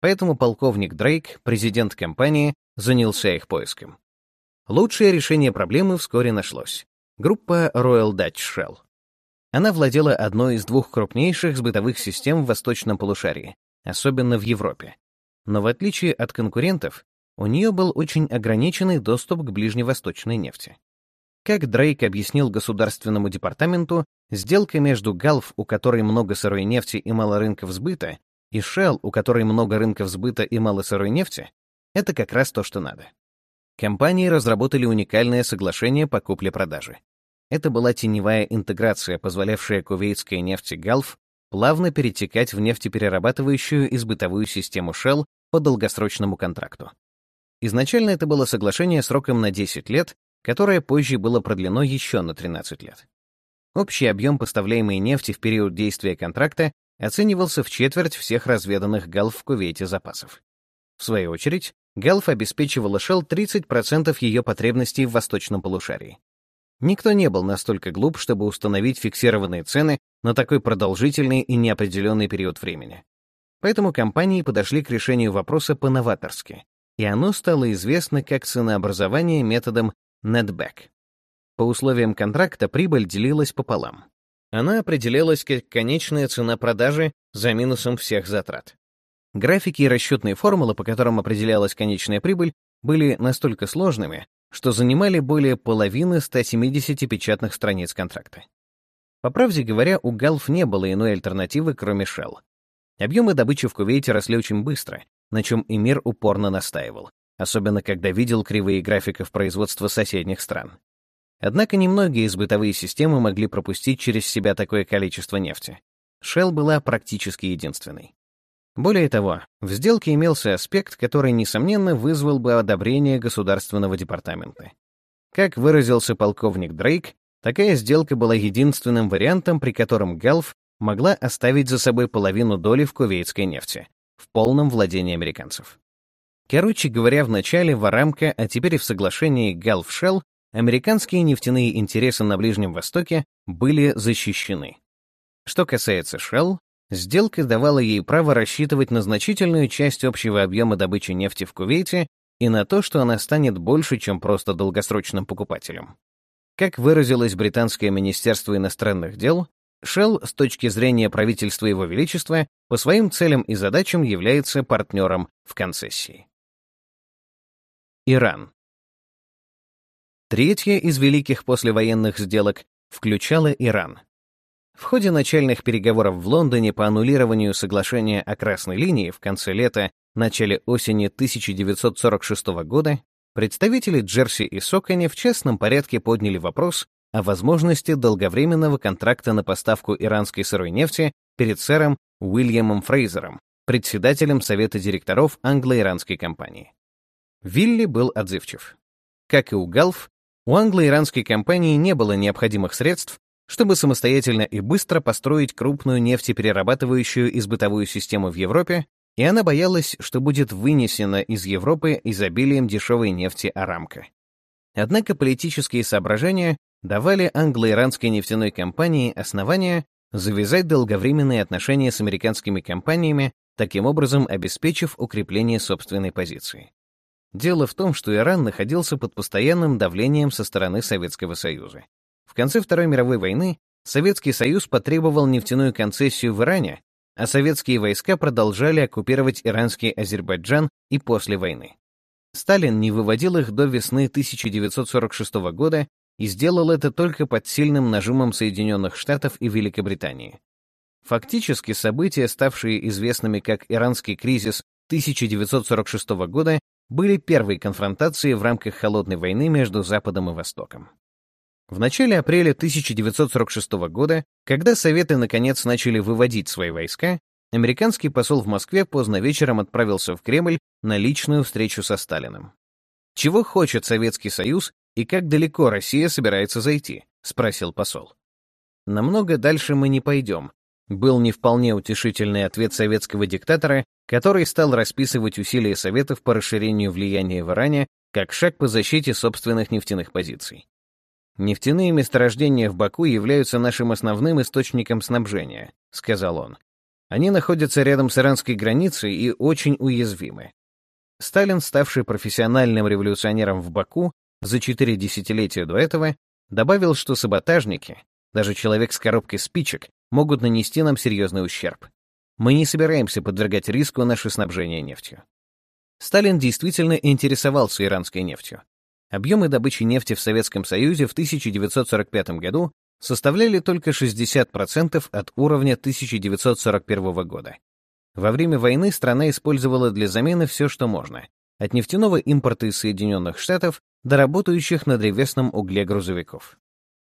Поэтому полковник Дрейк, президент компании, занялся их поиском. Лучшее решение проблемы вскоре нашлось. Группа Royal Dutch Shell. Она владела одной из двух крупнейших сбытовых систем в восточном полушарии, особенно в Европе. Но в отличие от конкурентов, у нее был очень ограниченный доступ к ближневосточной нефти. Как Дрейк объяснил Государственному департаменту, сделка между Галф, у которой много сырой нефти и мало рынков сбыта, и Shell, у которой много рынков сбыта и мало сырой нефти, это как раз то, что надо. Компании разработали уникальное соглашение по купле-продаже. Это была теневая интеграция, позволявшая кувейтской нефти Галф плавно перетекать в нефтеперерабатывающую и сбытовую систему Shell по долгосрочному контракту. Изначально это было соглашение сроком на 10 лет, которое позже было продлено еще на 13 лет. Общий объем поставляемой нефти в период действия контракта оценивался в четверть всех разведанных галф в Кувейте запасов. В свою очередь, Галф обеспечивала Shell 30% ее потребностей в восточном полушарии. Никто не был настолько глуп, чтобы установить фиксированные цены на такой продолжительный и неопределенный период времени. Поэтому компании подошли к решению вопроса по-новаторски, и оно стало известно как ценообразование методом netback. По условиям контракта прибыль делилась пополам. Она определялась как конечная цена продажи за минусом всех затрат. Графики и расчетные формулы, по которым определялась конечная прибыль, были настолько сложными, что занимали более половины 170 печатных страниц контракта. По правде говоря, у Галф не было иной альтернативы, кроме Shell. Объемы добычи в Кувейте росли очень быстро, на чем и мир упорно настаивал, особенно когда видел кривые графиков производства соседних стран. Однако немногие из бытовые системы могли пропустить через себя такое количество нефти. Shell была практически единственной. Более того, в сделке имелся аспект, который, несомненно, вызвал бы одобрение Государственного департамента. Как выразился полковник Дрейк, такая сделка была единственным вариантом, при котором Галф могла оставить за собой половину доли в кувейтской нефти, в полном владении американцев. Короче говоря, в начале в Арамко, а теперь и в соглашении Галф-Шелл, американские нефтяные интересы на Ближнем Востоке были защищены. Что касается Shell, сделка давала ей право рассчитывать на значительную часть общего объема добычи нефти в Кувейте и на то, что она станет больше, чем просто долгосрочным покупателем. Как выразилось британское министерство иностранных дел, Shell с точки зрения правительства Его Величества по своим целям и задачам является партнером в концессии. Иран. Третья из великих послевоенных сделок включала Иран. В ходе начальных переговоров в Лондоне по аннулированию соглашения о Красной линии в конце лета, начале осени 1946 года представители Джерси и Сокони в частном порядке подняли вопрос о возможности долговременного контракта на поставку иранской сырой нефти перед сэром Уильямом Фрейзером, председателем Совета директоров англо-иранской компании. Вилли был отзывчив. Как и у Галф, у англо-иранской компании не было необходимых средств, чтобы самостоятельно и быстро построить крупную нефтеперерабатывающую и бытовую систему в Европе, и она боялась, что будет вынесена из Европы изобилием дешевой нефти Арамка. Однако политические соображения давали англо-иранской нефтяной компании основания завязать долговременные отношения с американскими компаниями, таким образом обеспечив укрепление собственной позиции. Дело в том, что Иран находился под постоянным давлением со стороны Советского Союза. В конце Второй мировой войны Советский Союз потребовал нефтяную концессию в Иране, а советские войска продолжали оккупировать иранский Азербайджан и после войны. Сталин не выводил их до весны 1946 года и сделал это только под сильным нажимом Соединенных Штатов и Великобритании. Фактически события, ставшие известными как иранский кризис 1946 года, были первой конфронтацией в рамках Холодной войны между Западом и Востоком. В начале апреля 1946 года, когда Советы наконец начали выводить свои войска, американский посол в Москве поздно вечером отправился в Кремль на личную встречу со Сталиным. Чего хочет Советский Союз и как далеко Россия собирается зайти?» — спросил посол. «Намного дальше мы не пойдем», — был не вполне утешительный ответ советского диктатора, который стал расписывать усилия Советов по расширению влияния в Иране как шаг по защите собственных нефтяных позиций. «Нефтяные месторождения в Баку являются нашим основным источником снабжения», — сказал он. «Они находятся рядом с иранской границей и очень уязвимы. Сталин, ставший профессиональным революционером в Баку, за четыре десятилетия до этого добавил, что саботажники, даже человек с коробкой спичек, могут нанести нам серьезный ущерб. Мы не собираемся подвергать риску наше снабжение нефтью. Сталин действительно интересовался иранской нефтью. объемы добычи нефти в Советском Союзе в 1945 году составляли только 60% от уровня 1941 года. Во время войны страна использовала для замены все, что можно, от нефтяного импорта из Соединенных Штатов до работающих на древесном угле грузовиков.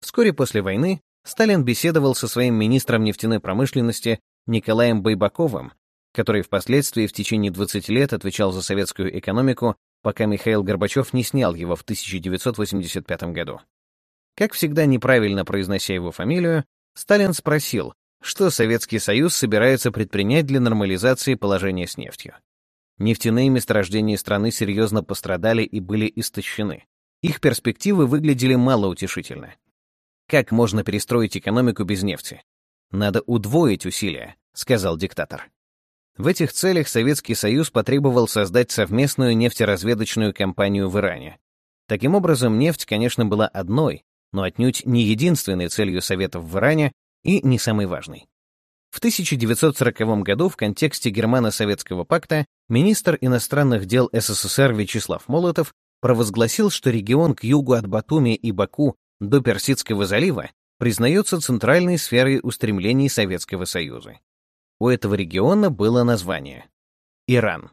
Вскоре после войны Сталин беседовал со своим министром нефтяной промышленности Николаем Байбаковым, который впоследствии в течение 20 лет отвечал за советскую экономику, пока Михаил Горбачев не снял его в 1985 году. Как всегда неправильно произнося его фамилию, Сталин спросил, что Советский Союз собирается предпринять для нормализации положения с нефтью. Нефтяные месторождения страны серьезно пострадали и были истощены. Их перспективы выглядели малоутешительно. Как можно перестроить экономику без нефти? Надо удвоить усилия, сказал диктатор. В этих целях Советский Союз потребовал создать совместную нефтеразведочную компанию в Иране. Таким образом, нефть, конечно, была одной, но отнюдь не единственной целью Советов в Иране и не самой важной. В 1940 году в контексте Германо-Советского пакта министр иностранных дел СССР Вячеслав Молотов провозгласил, что регион к югу от Батуми и Баку до Персидского залива признается центральной сферой устремлений Советского Союза. У этого региона было название — Иран.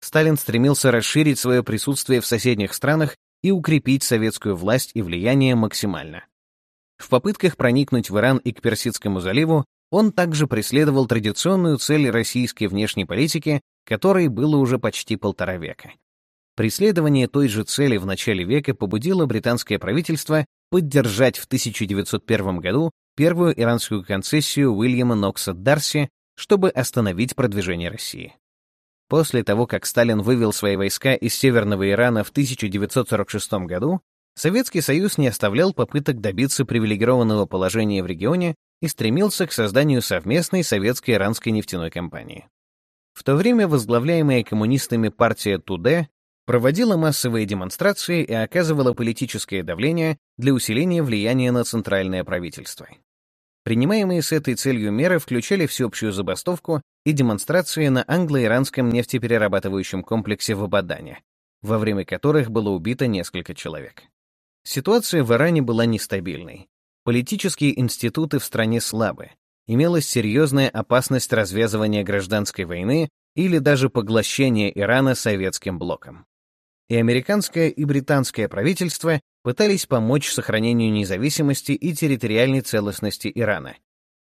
Сталин стремился расширить свое присутствие в соседних странах и укрепить советскую власть и влияние максимально. В попытках проникнуть в Иран и к Персидскому заливу он также преследовал традиционную цель российской внешней политики, которой было уже почти полтора века Преследование той же цели в начале века побудило британское правительство поддержать в 1901 году первую иранскую концессию Уильяма Нокса Дарси, чтобы остановить продвижение России. После того, как Сталин вывел свои войска из Северного Ирана в 1946 году, Советский Союз не оставлял попыток добиться привилегированного положения в регионе и стремился к созданию совместной советско-иранской нефтяной компании. В то время возглавляемая коммунистами партия Туде проводила массовые демонстрации и оказывала политическое давление для усиления влияния на центральное правительство. Принимаемые с этой целью меры включали всеобщую забастовку и демонстрации на англо-иранском нефтеперерабатывающем комплексе в Абадане, во время которых было убито несколько человек. Ситуация в Иране была нестабильной. Политические институты в стране слабы. Имелась серьезная опасность развязывания гражданской войны или даже поглощения Ирана советским блоком и американское и британское правительства пытались помочь сохранению независимости и территориальной целостности Ирана.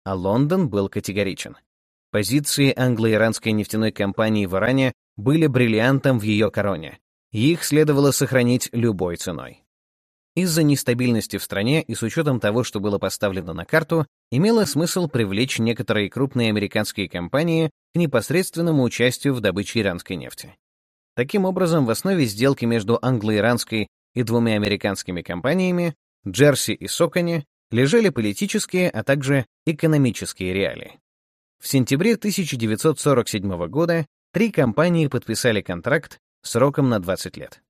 А Лондон был категоричен. Позиции англо-иранской нефтяной компании в Иране были бриллиантом в ее короне, их следовало сохранить любой ценой. Из-за нестабильности в стране и с учетом того, что было поставлено на карту, имело смысл привлечь некоторые крупные американские компании к непосредственному участию в добыче иранской нефти. Таким образом, в основе сделки между англо-иранской и двумя американскими компаниями, Джерси и Сокони, лежали политические, а также экономические реалии. В сентябре 1947 года три компании подписали контракт сроком на 20 лет.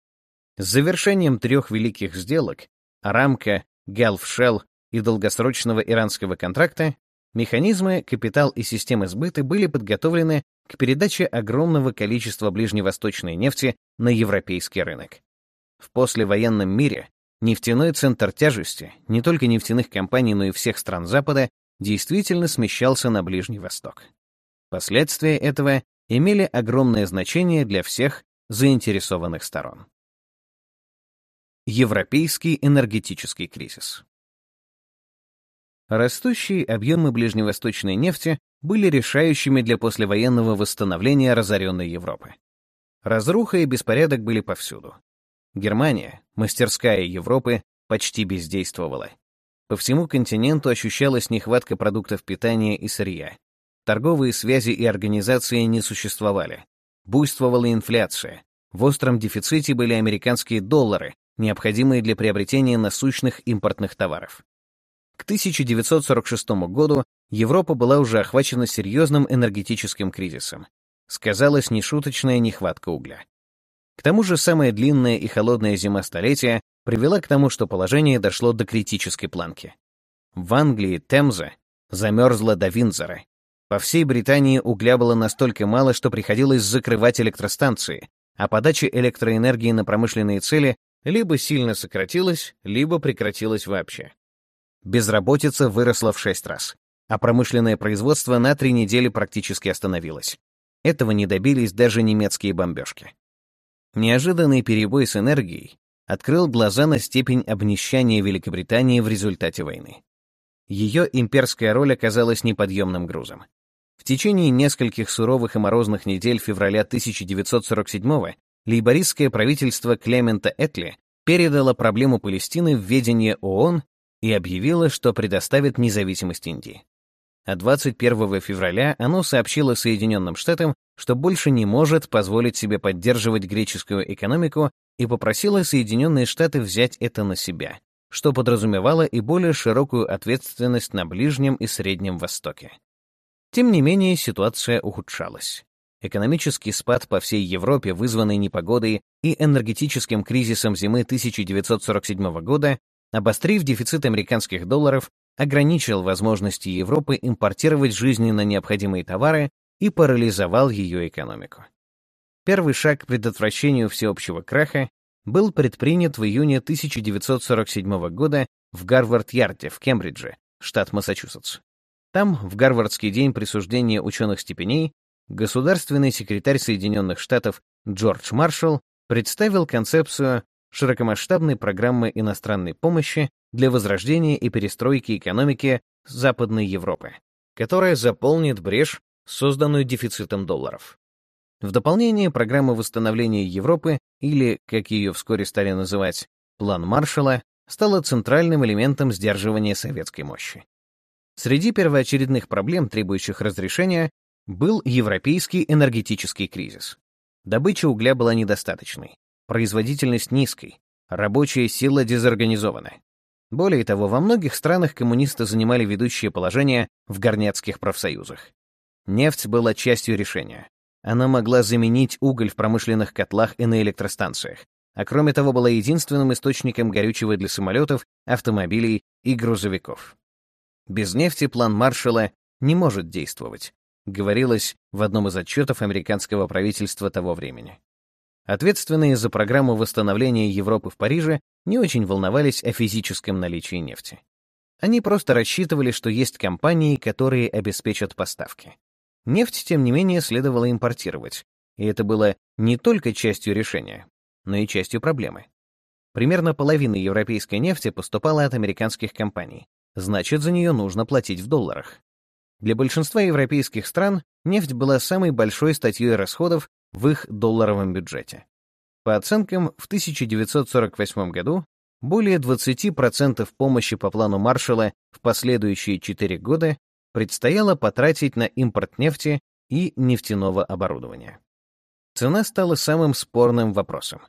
С завершением трех великих сделок — Арамка, Галфшелл и долгосрочного иранского контракта Механизмы, капитал и системы сбыта были подготовлены к передаче огромного количества ближневосточной нефти на европейский рынок. В послевоенном мире нефтяной центр тяжести не только нефтяных компаний, но и всех стран Запада действительно смещался на Ближний Восток. Последствия этого имели огромное значение для всех заинтересованных сторон. Европейский энергетический кризис Растущие объемы ближневосточной нефти были решающими для послевоенного восстановления разоренной Европы. Разруха и беспорядок были повсюду. Германия, мастерская Европы, почти бездействовала. По всему континенту ощущалась нехватка продуктов питания и сырья. Торговые связи и организации не существовали. Буйствовала инфляция. В остром дефиците были американские доллары, необходимые для приобретения насущных импортных товаров. К 1946 году Европа была уже охвачена серьезным энергетическим кризисом. Сказалась нешуточная нехватка угля. К тому же самая длинная и холодная зима столетия привела к тому, что положение дошло до критической планки. В Англии Темза замерзла до Винзора. По всей Британии угля было настолько мало, что приходилось закрывать электростанции, а подача электроэнергии на промышленные цели либо сильно сократилась, либо прекратилась вообще. Безработица выросла в шесть раз, а промышленное производство на три недели практически остановилось. Этого не добились даже немецкие бомбежки. Неожиданный перебой с энергией открыл глаза на степень обнищания Великобритании в результате войны. Ее имперская роль оказалась неподъемным грузом. В течение нескольких суровых и морозных недель февраля 1947-го лейбористское правительство Клемента Этли передало проблему Палестины в ведение ООН и объявило, что предоставит независимость Индии. А 21 февраля оно сообщило Соединенным Штатам, что больше не может позволить себе поддерживать греческую экономику и попросило Соединенные Штаты взять это на себя, что подразумевало и более широкую ответственность на Ближнем и Среднем Востоке. Тем не менее, ситуация ухудшалась. Экономический спад по всей Европе, вызванный непогодой и энергетическим кризисом зимы 1947 года, обострив дефицит американских долларов, ограничил возможности Европы импортировать жизненно необходимые товары и парализовал ее экономику. Первый шаг к предотвращению всеобщего краха был предпринят в июне 1947 года в Гарвард-Ярде в Кембридже, штат Массачусетс. Там, в Гарвардский день присуждения ученых степеней, государственный секретарь Соединенных Штатов Джордж Маршалл представил концепцию широкомасштабной программы иностранной помощи для возрождения и перестройки экономики Западной Европы, которая заполнит брешь, созданную дефицитом долларов. В дополнение программа восстановления Европы, или, как ее вскоре стали называть, план Маршалла, стала центральным элементом сдерживания советской мощи. Среди первоочередных проблем, требующих разрешения, был европейский энергетический кризис. Добыча угля была недостаточной, производительность низкой, рабочая сила дезорганизована. Более того, во многих странах коммунисты занимали ведущее положение в горняцких профсоюзах. Нефть была частью решения. Она могла заменить уголь в промышленных котлах и на электростанциях, а кроме того была единственным источником горючего для самолетов, автомобилей и грузовиков. Без нефти план Маршалла не может действовать, говорилось в одном из отчетов американского правительства того времени. Ответственные за программу восстановления Европы в Париже не очень волновались о физическом наличии нефти. Они просто рассчитывали, что есть компании, которые обеспечат поставки. Нефть, тем не менее, следовало импортировать, и это было не только частью решения, но и частью проблемы. Примерно половина европейской нефти поступала от американских компаний, значит, за нее нужно платить в долларах. Для большинства европейских стран нефть была самой большой статьей расходов в их долларовом бюджете. По оценкам, в 1948 году более 20% помощи по плану Маршалла в последующие 4 года предстояло потратить на импорт нефти и нефтяного оборудования. Цена стала самым спорным вопросом.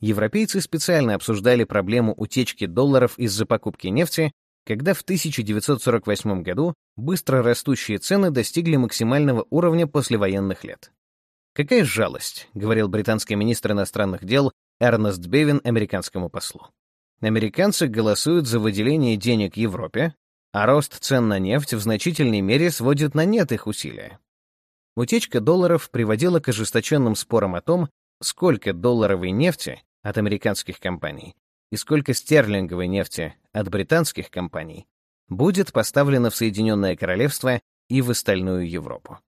Европейцы специально обсуждали проблему утечки долларов из-за покупки нефти, когда в 1948 году быстро растущие цены достигли максимального уровня послевоенных лет. «Какая жалость», — говорил британский министр иностранных дел Эрнест Бевин американскому послу. «Американцы голосуют за выделение денег Европе, а рост цен на нефть в значительной мере сводит на нет их усилия. Утечка долларов приводила к ожесточенным спорам о том, сколько долларовой нефти от американских компаний и сколько стерлинговой нефти от британских компаний будет поставлено в Соединенное Королевство и в остальную Европу.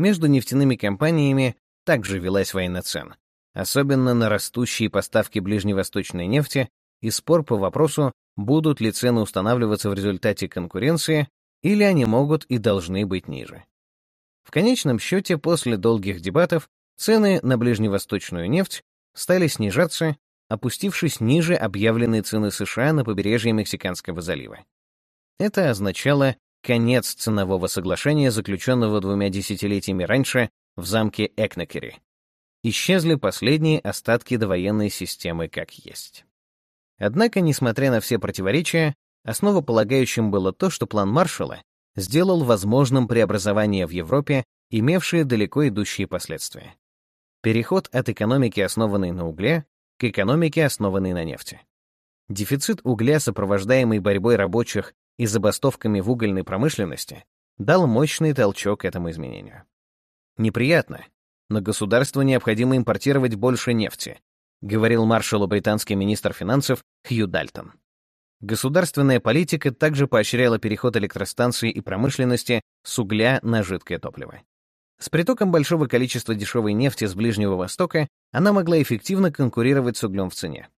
Между нефтяными компаниями также велась война цен, особенно на растущие поставки ближневосточной нефти и спор по вопросу, будут ли цены устанавливаться в результате конкуренции или они могут и должны быть ниже. В конечном счете, после долгих дебатов, цены на ближневосточную нефть стали снижаться, опустившись ниже объявленной цены США на побережье Мексиканского залива. Это означало конец ценового соглашения, заключенного двумя десятилетиями раньше в замке Экнекери. Исчезли последние остатки довоенной системы как есть. Однако, несмотря на все противоречия, основополагающим было то, что план Маршалла сделал возможным преобразование в Европе, имевшие далеко идущие последствия. Переход от экономики, основанной на угле, к экономике, основанной на нефти. Дефицит угля, сопровождаемый борьбой рабочих и забастовками в угольной промышленности, дал мощный толчок этому изменению. Неприятно, но государству необходимо импортировать больше нефти, говорил маршалу британский министр финансов Хью Дальтон. Государственная политика также поощряла переход электростанций и промышленности с угля на жидкое топливо. С притоком большого количества дешевой нефти с Ближнего Востока она могла эффективно конкурировать с углем в цене.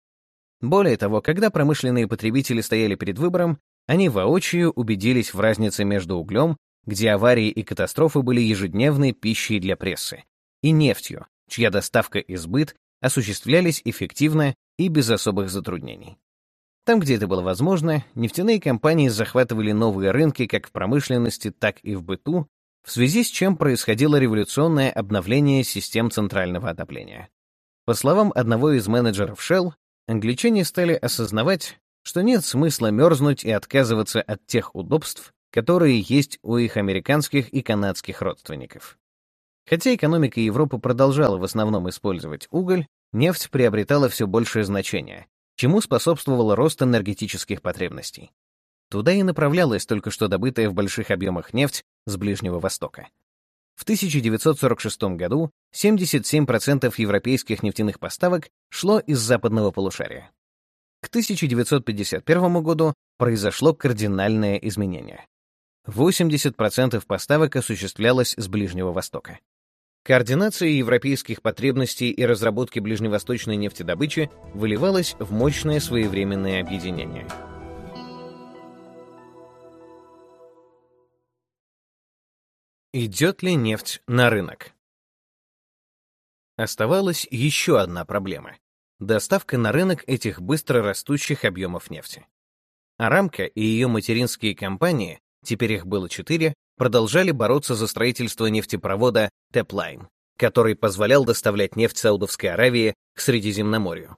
Более того, когда промышленные потребители стояли перед выбором, они воочию убедились в разнице между углем, где аварии и катастрофы были ежедневной пищей для прессы, и нефтью, чья доставка и сбыт осуществлялись эффективно и без особых затруднений. Там, где это было возможно, нефтяные компании захватывали новые рынки как в промышленности, так и в быту, в связи с чем происходило революционное обновление систем центрального отопления. По словам одного из менеджеров Shell, англичане стали осознавать, что нет смысла мерзнуть и отказываться от тех удобств, которые есть у их американских и канадских родственников. Хотя экономика Европы продолжала в основном использовать уголь, нефть приобретала все большее значение, чему способствовал рост энергетических потребностей. Туда и направлялась только что добытая в больших объемах нефть с Ближнего Востока. В 1946 году 77% европейских нефтяных поставок шло из западного полушария. К 1951 году произошло кардинальное изменение. 80% поставок осуществлялось с Ближнего Востока. Координация европейских потребностей и разработки ближневосточной нефтедобычи выливалась в мощное своевременное объединение. Идет ли нефть на рынок? Оставалась еще одна проблема — доставка на рынок этих быстро растущих объемов нефти. Арамка и ее материнские компании, теперь их было четыре, продолжали бороться за строительство нефтепровода Теплайн, который позволял доставлять нефть Саудовской Аравии к Средиземноморью.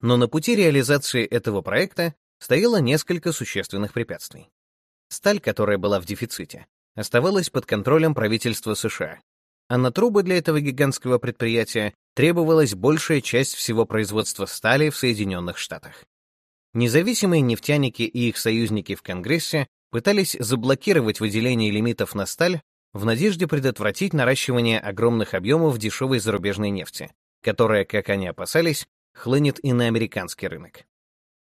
Но на пути реализации этого проекта стояло несколько существенных препятствий. Сталь, которая была в дефиците, оставалась под контролем правительства США, а на трубы для этого гигантского предприятия требовалась большая часть всего производства стали в Соединенных Штатах. Независимые нефтяники и их союзники в Конгрессе пытались заблокировать выделение лимитов на сталь в надежде предотвратить наращивание огромных объемов дешевой зарубежной нефти, которая, как они опасались, хлынет и на американский рынок.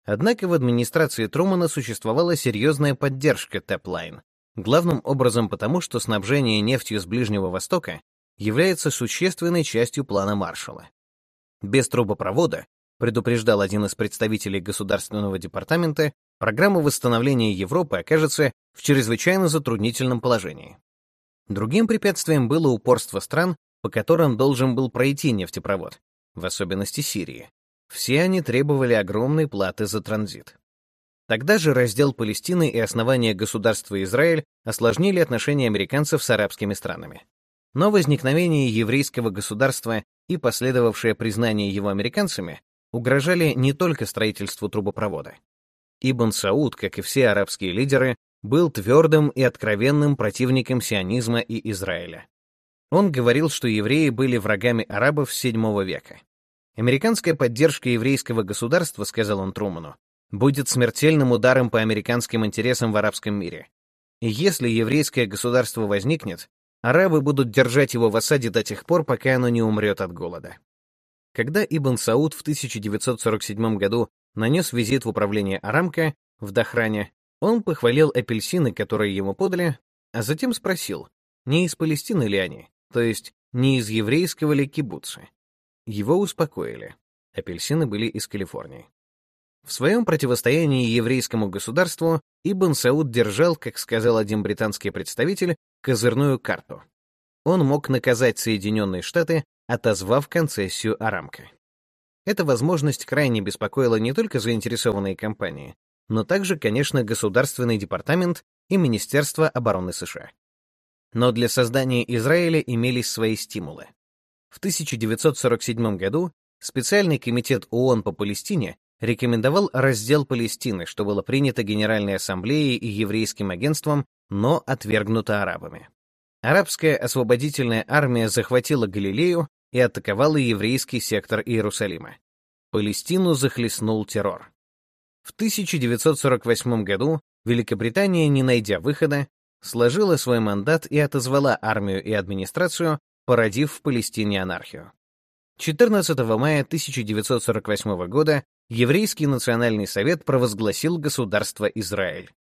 Однако в администрации Трумана существовала серьезная поддержка Тэплайн, главным образом потому, что снабжение нефтью с Ближнего Востока является существенной частью плана Маршалла. Без трубопровода, предупреждал один из представителей Государственного департамента, программа восстановления Европы окажется в чрезвычайно затруднительном положении. Другим препятствием было упорство стран, по которым должен был пройти нефтепровод, в особенности Сирии. Все они требовали огромной платы за транзит. Тогда же раздел Палестины и основание государства Израиль осложнили отношения американцев с арабскими странами. Но возникновение еврейского государства и последовавшее признание его американцами угрожали не только строительству трубопровода. Ибн Сауд, как и все арабские лидеры, был твердым и откровенным противником сионизма и Израиля. Он говорил, что евреи были врагами арабов с VII века. Американская поддержка еврейского государства, сказал он Труману, будет смертельным ударом по американским интересам в арабском мире. И если еврейское государство возникнет, арабы будут держать его в осаде до тех пор, пока оно не умрет от голода. Когда Ибн Сауд в 1947 году нанес визит в управление Арамка в Дахране, он похвалил апельсины, которые ему подали, а затем спросил, не из Палестины ли они, то есть не из еврейского ли кибуца. Его успокоили. Апельсины были из Калифорнии. В своем противостоянии еврейскому государству Ибн Сауд держал, как сказал один британский представитель, козырную карту. Он мог наказать Соединенные Штаты, отозвав концессию Арамка. Эта возможность крайне беспокоила не только заинтересованные компании, но также, конечно, Государственный департамент и Министерство обороны США. Но для создания Израиля имелись свои стимулы. В 1947 году специальный комитет ООН по Палестине рекомендовал раздел Палестины, что было принято Генеральной Ассамблеей и еврейским агентством, но отвергнуто арабами. Арабская освободительная армия захватила Галилею и атаковала еврейский сектор Иерусалима. Палестину захлестнул террор. В 1948 году Великобритания, не найдя выхода, сложила свой мандат и отозвала армию и администрацию, породив в Палестине анархию. 14 мая 1948 года Еврейский национальный совет провозгласил государство Израиль.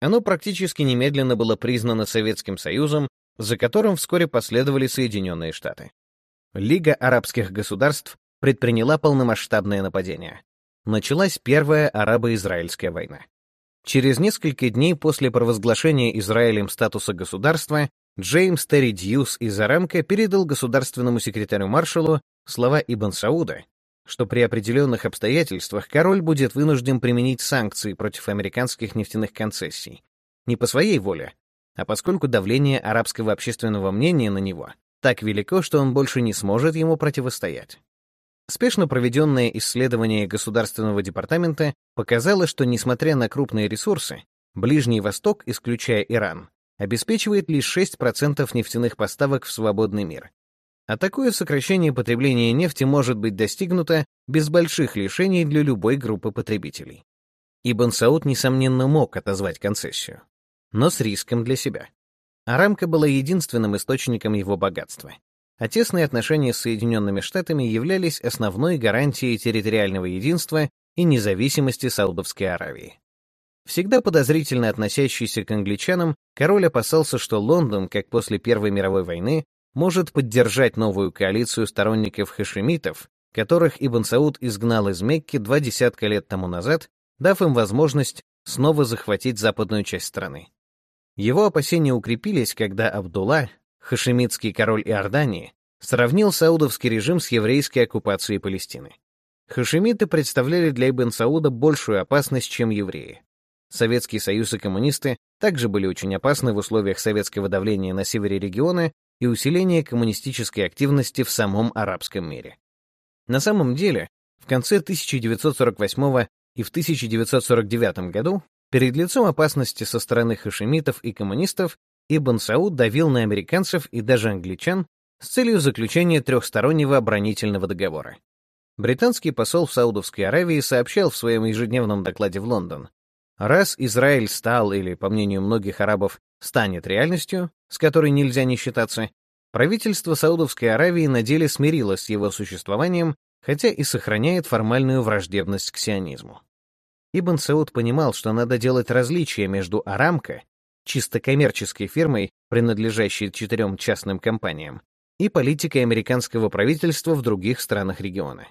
Оно практически немедленно было признано Советским Союзом, за которым вскоре последовали Соединенные Штаты. Лига арабских государств предприняла полномасштабное нападение. Началась Первая арабо-израильская война. Через несколько дней после провозглашения Израилем статуса государства Джеймс Терри Дьюс из Арамко передал государственному секретарю Маршаллу слова Ибн Сауда, что при определенных обстоятельствах король будет вынужден применить санкции против американских нефтяных концессий. Не по своей воле, а поскольку давление арабского общественного мнения на него так велико, что он больше не сможет ему противостоять. Спешно проведенное исследование Государственного департамента показало, что, несмотря на крупные ресурсы, Ближний Восток, исключая Иран, обеспечивает лишь 6% нефтяных поставок в свободный мир, а такое сокращение потребления нефти может быть достигнуто без больших лишений для любой группы потребителей. Ибн Сауд, несомненно, мог отозвать концессию, но с риском для себя. Арамка была единственным источником его богатства, а тесные отношения с Соединенными Штатами являлись основной гарантией территориального единства и независимости Саудовской Аравии. Всегда подозрительно относящийся к англичанам, король опасался, что Лондон, как после Первой мировой войны, может поддержать новую коалицию сторонников хашемитов, которых Ибн Сауд изгнал из Мекки два десятка лет тому назад, дав им возможность снова захватить западную часть страны. Его опасения укрепились, когда Абдулла, хашемитский король Иордании, сравнил саудовский режим с еврейской оккупацией Палестины. Хашемиты представляли для Ибн Сауда большую опасность, чем евреи. Советский Союз и коммунисты также были очень опасны в условиях советского давления на севере региона и усиление коммунистической активности в самом арабском мире. На самом деле, в конце 1948 и в 1949 году перед лицом опасности со стороны хашемитов и коммунистов Ибн Сауд давил на американцев и даже англичан с целью заключения трехстороннего оборонительного договора. Британский посол в Саудовской Аравии сообщал в своем ежедневном докладе в Лондон, раз Израиль стал, или, по мнению многих арабов, станет реальностью, с которой нельзя не считаться, правительство Саудовской Аравии на деле смирилось с его существованием, хотя и сохраняет формальную враждебность к сионизму. Ибн Сауд понимал, что надо делать различия между Арамко, чисто коммерческой фирмой, принадлежащей четырем частным компаниям, и политикой американского правительства в других странах региона.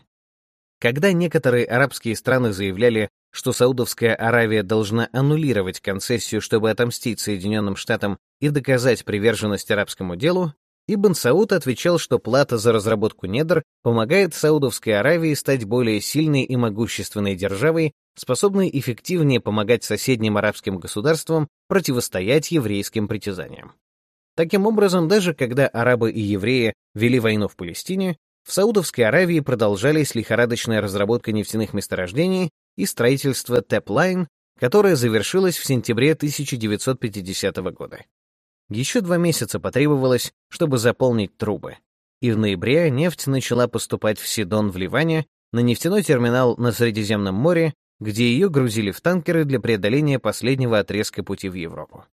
Когда некоторые арабские страны заявляли, что Саудовская Аравия должна аннулировать концессию, чтобы отомстить Соединенным Штатам и доказать приверженность арабскому делу, Ибн Сауд отвечал, что плата за разработку недр помогает Саудовской Аравии стать более сильной и могущественной державой, способной эффективнее помогать соседним арабским государствам противостоять еврейским притязаниям. Таким образом, даже когда арабы и евреи вели войну в Палестине, в Саудовской Аравии продолжались лихорадочная разработка нефтяных месторождений и строительство Тэп-Лайн, которое завершилось в сентябре 1950 года. Еще два месяца потребовалось, чтобы заполнить трубы, и в ноябре нефть начала поступать в Сидон в Ливане, на нефтяной терминал на Средиземном море, где ее грузили в танкеры для преодоления последнего отрезка пути в Европу.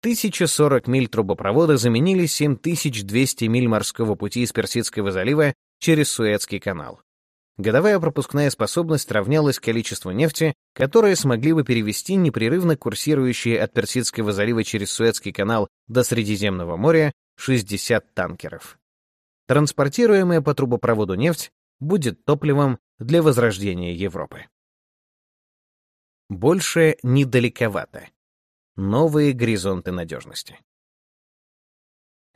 1040 миль трубопровода заменили 7200 миль морского пути из Персидского залива через Суэцкий канал. Годовая пропускная способность равнялась количеству нефти, которое смогли бы перевести непрерывно курсирующие от Персидского залива через Суэцкий канал до Средиземного моря 60 танкеров. Транспортируемая по трубопроводу нефть будет топливом для возрождения Европы. Больше недалековато. Новые горизонты надежности.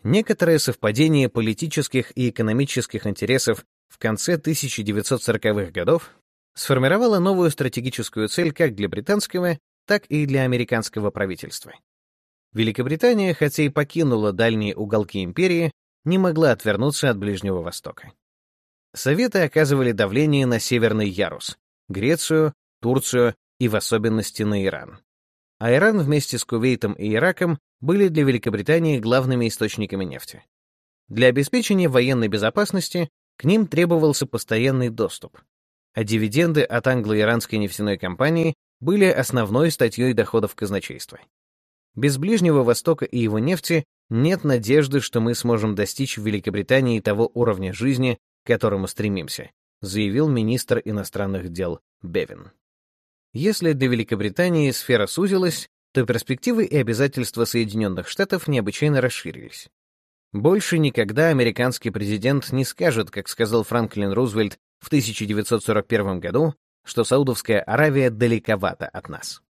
Некоторое совпадение политических и экономических интересов в конце 1940-х годов сформировала новую стратегическую цель как для британского, так и для американского правительства. Великобритания, хотя и покинула дальние уголки империи, не могла отвернуться от Ближнего Востока. Советы оказывали давление на Северный Ярус, Грецию, Турцию и в особенности на Иран. А Иран вместе с Кувейтом и Ираком были для Великобритании главными источниками нефти. Для обеспечения военной безопасности к ним требовался постоянный доступ, а дивиденды от англо-иранской нефтяной компании были основной статьей доходов казначейства. Без Ближнего Востока и его нефти нет надежды, что мы сможем достичь в Великобритании того уровня жизни, которому стремимся, заявил министр иностранных дел Бевин. Если для Великобритании сфера сузилась, то перспективы и обязательства Соединенных Штатов необычайно расширились. Больше никогда американский президент не скажет, как сказал Франклин Рузвельт в 1941 году, что Саудовская Аравия далековато от нас.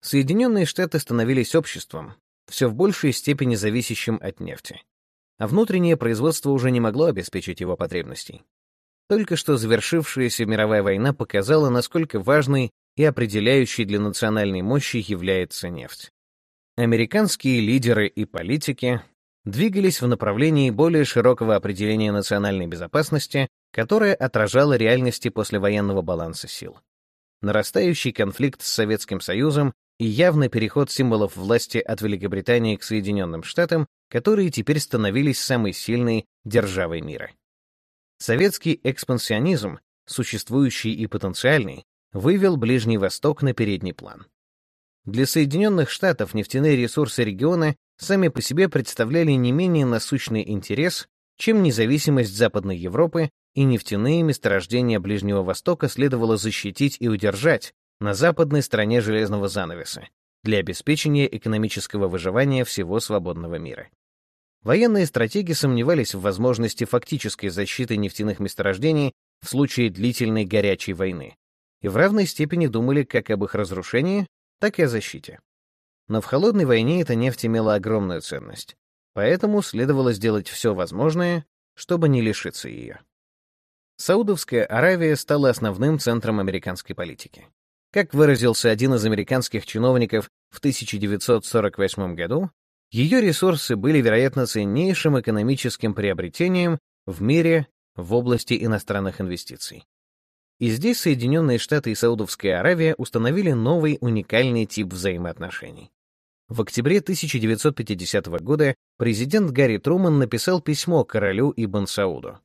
Соединенные Штаты становились обществом, все в большей степени зависящим от нефти. А внутреннее производство уже не могло обеспечить его потребностей. Только что завершившаяся мировая война показала, насколько важной и определяющей для национальной мощи является нефть. Американские лидеры и политики двигались в направлении более широкого определения национальной безопасности, которое отражало реальности послевоенного баланса сил. Нарастающий конфликт с Советским Союзом и явный переход символов власти от Великобритании к Соединенным Штатам, которые теперь становились самой сильной державой мира. Советский экспансионизм, существующий и потенциальный, вывел Ближний Восток на передний план. Для Соединенных Штатов нефтяные ресурсы региона сами по себе представляли не менее насущный интерес, чем независимость Западной Европы и нефтяные месторождения Ближнего Востока следовало защитить и удержать на западной стороне железного занавеса для обеспечения экономического выживания всего свободного мира. Военные стратеги сомневались в возможности фактической защиты нефтяных месторождений в случае длительной горячей войны и в равной степени думали как об их разрушении, так и о защите. Но в холодной войне эта нефть имела огромную ценность, поэтому следовало сделать все возможное, чтобы не лишиться ее. Саудовская Аравия стала основным центром американской политики. Как выразился один из американских чиновников в 1948 году, ее ресурсы были, вероятно, ценнейшим экономическим приобретением в мире в области иностранных инвестиций. И здесь Соединенные Штаты и Саудовская Аравия установили новый уникальный тип взаимоотношений. В октябре 1950 года президент Гарри Труман написал письмо королю Ибн Сауду.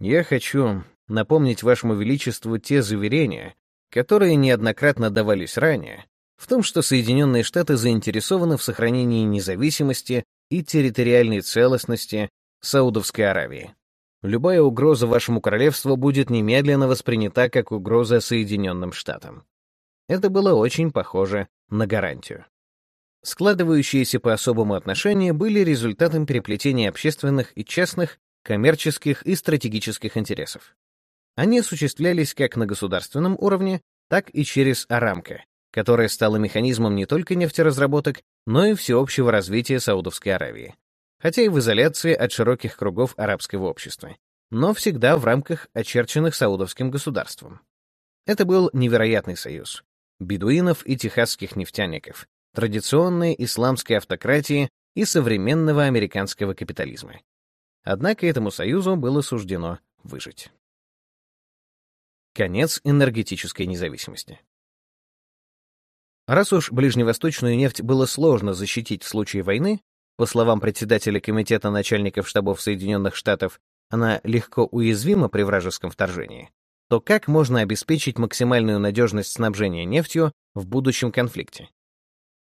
«Я хочу напомнить вашему величеству те заверения, которые неоднократно давались ранее, в том, что Соединенные Штаты заинтересованы в сохранении независимости и территориальной целостности Саудовской Аравии. Любая угроза вашему королевству будет немедленно воспринята как угроза Соединенным Штатам. Это было очень похоже на гарантию. Складывающиеся по особому отношения были результатом переплетения общественных и частных, коммерческих и стратегических интересов. Они осуществлялись как на государственном уровне, так и через Арамко, которая стала механизмом не только нефтеразработок, но и всеобщего развития Саудовской Аравии. Хотя и в изоляции от широких кругов арабского общества, но всегда в рамках, очерченных саудовским государством. Это был невероятный союз бедуинов и техасских нефтяников, традиционной исламской автократии и современного американского капитализма. Однако этому союзу было суждено выжить. Конец энергетической независимости. Раз уж ближневосточную нефть было сложно защитить в случае войны, по словам председателя Комитета начальников штабов Соединенных Штатов, она легко уязвима при вражеском вторжении, то как можно обеспечить максимальную надежность снабжения нефтью в будущем конфликте?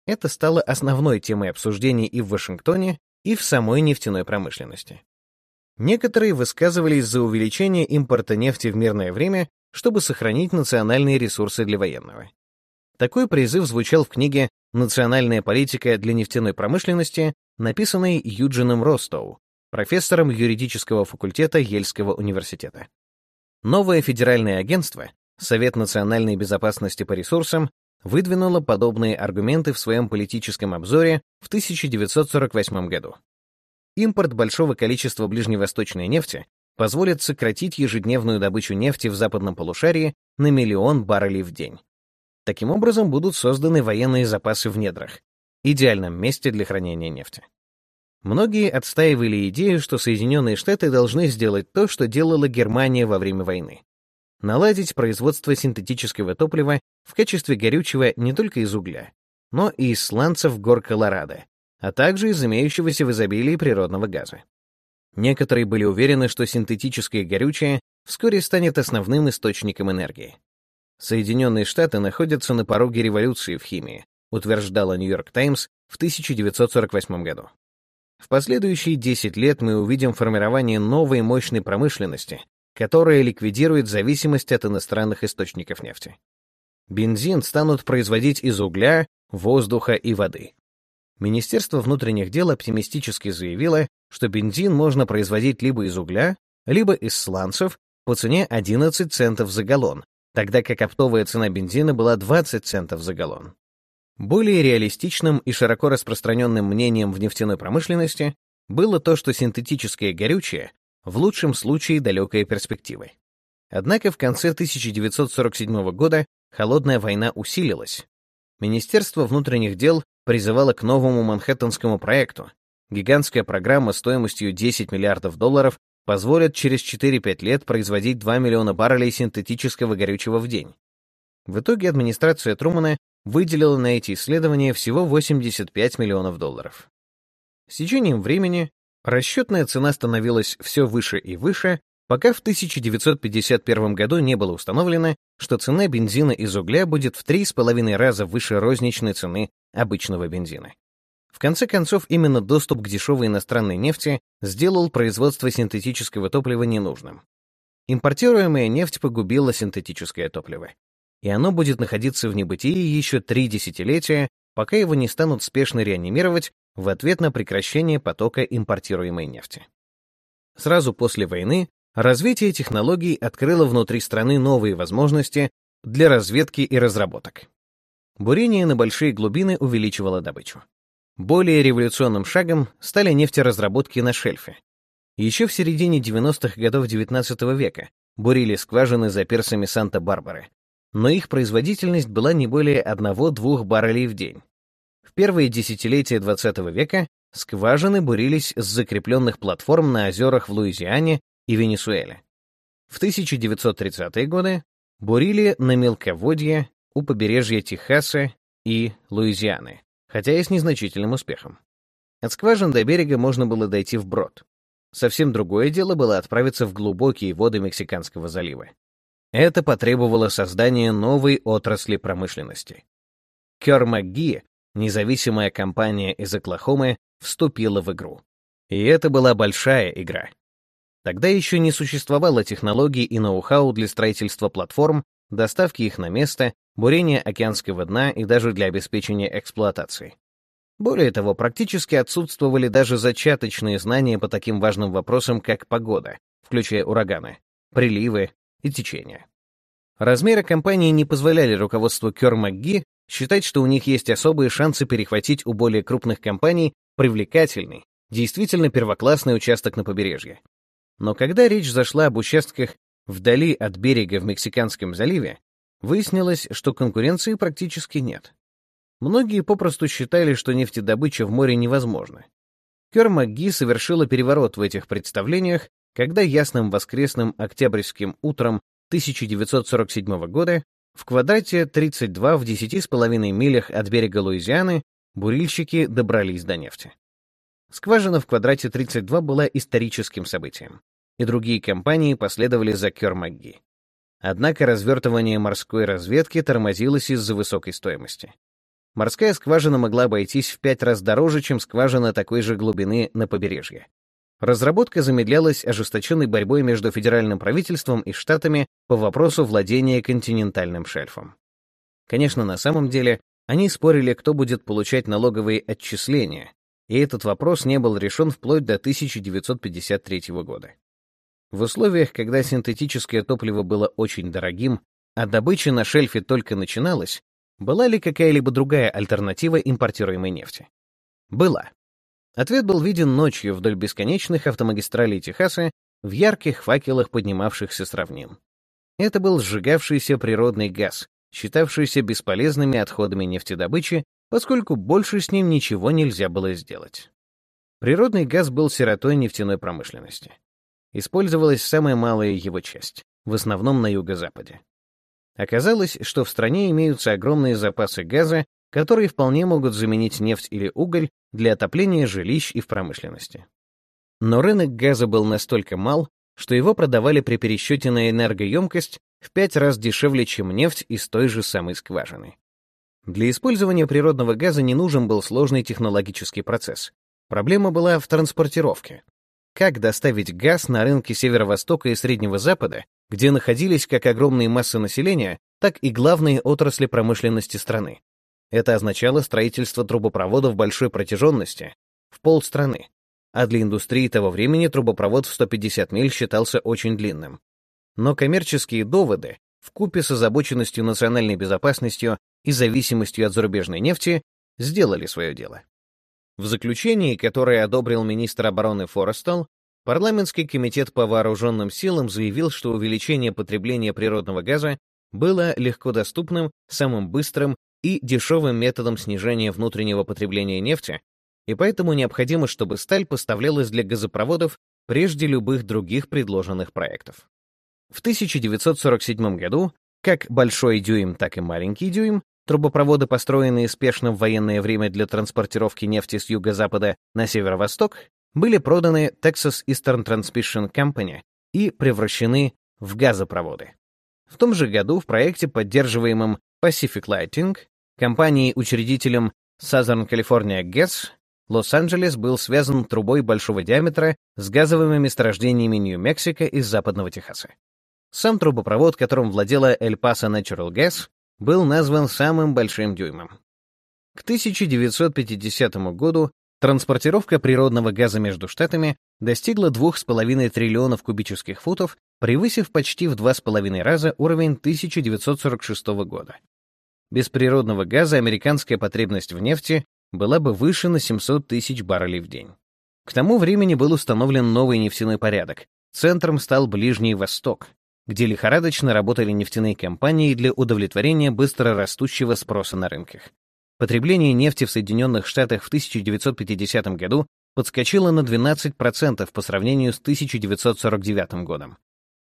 Это стало основной темой обсуждений и в Вашингтоне, и в самой нефтяной промышленности. Некоторые высказывались за увеличение импорта нефти в мирное время, чтобы сохранить национальные ресурсы для военного. Такой призыв звучал в книге «Национальная политика для нефтяной промышленности», написанной Юджином Ростоу, профессором юридического факультета Ельского университета. Новое федеральное агентство, Совет национальной безопасности по ресурсам, выдвинуло подобные аргументы в своем политическом обзоре в 1948 году. Импорт большого количества ближневосточной нефти позволит сократить ежедневную добычу нефти в западном полушарии на миллион баррелей в день. Таким образом будут созданы военные запасы в недрах, идеальном месте для хранения нефти. Многие отстаивали идею, что Соединенные Штаты должны сделать то, что делала Германия во время войны. Наладить производство синтетического топлива в качестве горючего не только из угля, но и из сланцев гор Колорадо, а также из имеющегося в изобилии природного газа. Некоторые были уверены, что синтетическое горючее вскоре станет основным источником энергии. Соединенные Штаты находятся на пороге революции в химии, утверждала Нью-Йорк Таймс в 1948 году. В последующие 10 лет мы увидим формирование новой мощной промышленности, которая ликвидирует зависимость от иностранных источников нефти. Бензин станут производить из угля, воздуха и воды. Министерство внутренних дел оптимистически заявило, что бензин можно производить либо из угля, либо из сланцев по цене 11 центов за галлон, тогда как оптовая цена бензина была 20 центов за галлон. Более реалистичным и широко распространенным мнением в нефтяной промышленности было то, что синтетическое горючее в лучшем случае далекая перспектива. Однако в конце 1947 года холодная война усилилась. Министерство внутренних дел призывало к новому Манхэттенскому проекту. Гигантская программа стоимостью 10 миллиардов долларов позволит через 4-5 лет производить 2 миллиона баррелей синтетического горючего в день. В итоге администрация Трумана выделила на эти исследования всего 85 миллионов долларов. С течением времени расчетная цена становилась все выше и выше, пока в 1951 году не было установлено, что цена бензина из угля будет в 3,5 раза выше розничной цены обычного бензина. В конце концов, именно доступ к дешевой иностранной нефти сделал производство синтетического топлива ненужным. Импортируемая нефть погубила синтетическое топливо. И оно будет находиться в небытии еще три десятилетия, пока его не станут спешно реанимировать в ответ на прекращение потока импортируемой нефти. Сразу после войны развитие технологий открыло внутри страны новые возможности для разведки и разработок. Бурение на большие глубины увеличивало добычу. Более революционным шагом стали нефтеразработки на шельфе. Еще в середине 90-х годов XIX века бурили скважины за персами Санта-Барбары, но их производительность была не более 1-2 баррелей в день. Первые десятилетия XX века скважины бурились с закрепленных платформ на озерах в Луизиане и Венесуэле. В 1930-е годы бурили на мелководье у побережья Техаса и Луизианы, хотя и с незначительным успехом. От скважин до берега можно было дойти вброд. Совсем другое дело было отправиться в глубокие воды Мексиканского залива. Это потребовало создания новой отрасли промышленности. Кёр МcGee независимая компания из Оклахомы вступила в игру. И это была большая игра. Тогда еще не существовало технологий и ноу-хау для строительства платформ, доставки их на место, бурения океанского дна и даже для обеспечения эксплуатации. Более того, практически отсутствовали даже зачаточные знания по таким важным вопросам, как погода, включая ураганы, приливы и течения. Размеры компании не позволяли руководству Кёр МcGee считать, что у них есть особые шансы перехватить у более крупных компаний привлекательный, действительно первоклассный участок на побережье. Но когда речь зашла об участках вдали от берега в Мексиканском заливе, выяснилось, что конкуренции практически нет. Многие попросту считали, что нефтедобыча в море невозможна. Кёрмаги совершила переворот в этих представлениях, когда ясным воскресным октябрьским утром 1947 года в квадрате 32 в 10,5 милях от берега Луизианы бурильщики добрались до нефти. Скважина в квадрате 32 была историческим событием, и другие компании последовали за Кёрмагги. Однако развертывание морской разведки тормозилось из-за высокой стоимости. Морская скважина могла обойтись в пять раз дороже, чем скважина такой же глубины на побережье. Разработка замедлялась ожесточенной борьбой между федеральным правительством и штатами по вопросу владения континентальным шельфом. Конечно, на самом деле, они спорили, кто будет получать налоговые отчисления, и этот вопрос не был решен вплоть до 1953 года. В условиях, когда синтетическое топливо было очень дорогим, а добыча на шельфе только начиналась, была ли какая-либо другая альтернатива импортируемой нефти? Была. Ответ был виден ночью вдоль бесконечных автомагистралей Техаса в ярких факелах, поднимавшихся с равнин. Это был сжигавшийся природный газ, считавшийся бесполезными отходами нефтедобычи, поскольку больше с ним ничего нельзя было сделать. Природный газ был сиротой нефтяной промышленности. Использовалась самая малая его часть, в основном на юго-западе. Оказалось, что в стране имеются огромные запасы газа, которые вполне могут заменить нефть или уголь для отопления жилищ и в промышленности. Но рынок газа был настолько мал, что его продавали при пересчете на энергоемкость в пять раз дешевле, чем нефть из той же самой скважины. Для использования природного газа не нужен был сложный технологический процесс. Проблема была в транспортировке. как доставить газ на рынки Северо-Востока и Среднего Запада, где находились как огромные массы населения, так и главные отрасли промышленности страны. Это означало строительство трубопроводов большой протяженности в полстраны, а для индустрии того времени трубопровод в 150 миль считался очень длинным. Но коммерческие доводы, вкупе с озабоченностью национальной безопасностью и зависимостью от зарубежной нефти, сделали свое дело. В заключении, которое одобрил министр обороны Форестал, парламентский комитет по вооруженным силам заявил, что увеличение потребления природного газа было легко доступным, самым быстрым и дешевым методом снижения внутреннего потребления нефти, и поэтому необходимо, чтобы сталь поставлялась для газопроводов прежде любых других предложенных проектов. В 1947 году как большой дюйм, так и маленький дюйм Трубопроводы, построенные спешно в военное время для транспортировки нефти с юго-запада на северо-восток, были проданы Texas Eastern Transmission Company и превращены в газопроводы. В том же году в проекте, поддерживаемом Pacific Lighting, компанией-учредителем Southern California Gas, Лос-Анджелес был связан трубой большого диаметра с газовыми месторождениями Нью-Мексико и Западного Техаса. Сам трубопровод, которым владела El Paso Natural Gas, был назван самым большим дюймом. К 1950 году транспортировка природного газа между штатами достигла 2,5 триллионов кубических футов, превысив почти в 2,5 раза уровень 1946 года. Без природного газа американская потребность в нефти была бы выше на 700 тысяч баррелей в день. К тому времени был установлен новый нефтяной порядок. Центром стал Ближний Восток, где лихорадочно работали нефтяные компании для удовлетворения быстро растущего спроса на рынках. Потребление нефти в Соединенных Штатах в 1950 году подскочило на 12% по сравнению с 1949 годом.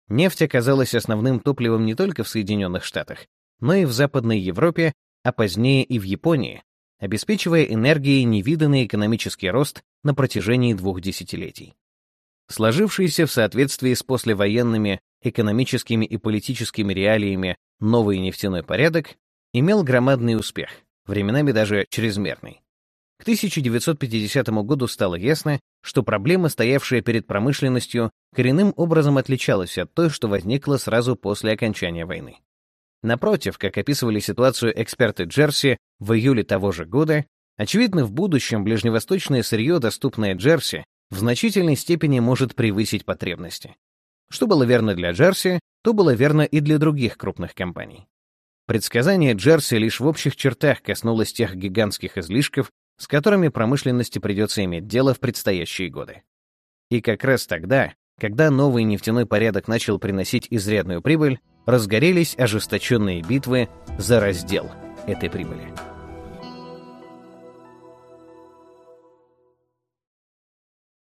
Нефть оказалась основным топливом не только в Соединенных Штатах, но и в Западной Европе, а позднее и в Японии, обеспечивая энергией невиданный экономический рост на протяжении двух десятилетий. Сложившийся в соответствии с послевоенными экономическими и политическими реалиями новый нефтяной порядок имел громадный успех, временами даже чрезмерный. К 1950 году стало ясно, что проблема, стоявшая перед промышленностью, коренным образом отличалась от той, что возникла сразу после окончания войны. Напротив, как описывали ситуацию эксперты Джерси в июле того же года, очевидно, в будущем ближневосточное сырье, доступное Джерси, в значительной степени может превысить потребности. Что было верно для Джерси, то было верно и для других крупных компаний. Предсказание Джерси лишь в общих чертах коснулось тех гигантских излишков, с которыми промышленности придется иметь дело в предстоящие годы. И как раз тогда, когда новый нефтяной порядок начал приносить изрядную прибыль, разгорелись ожесточенные битвы за раздел этой прибыли.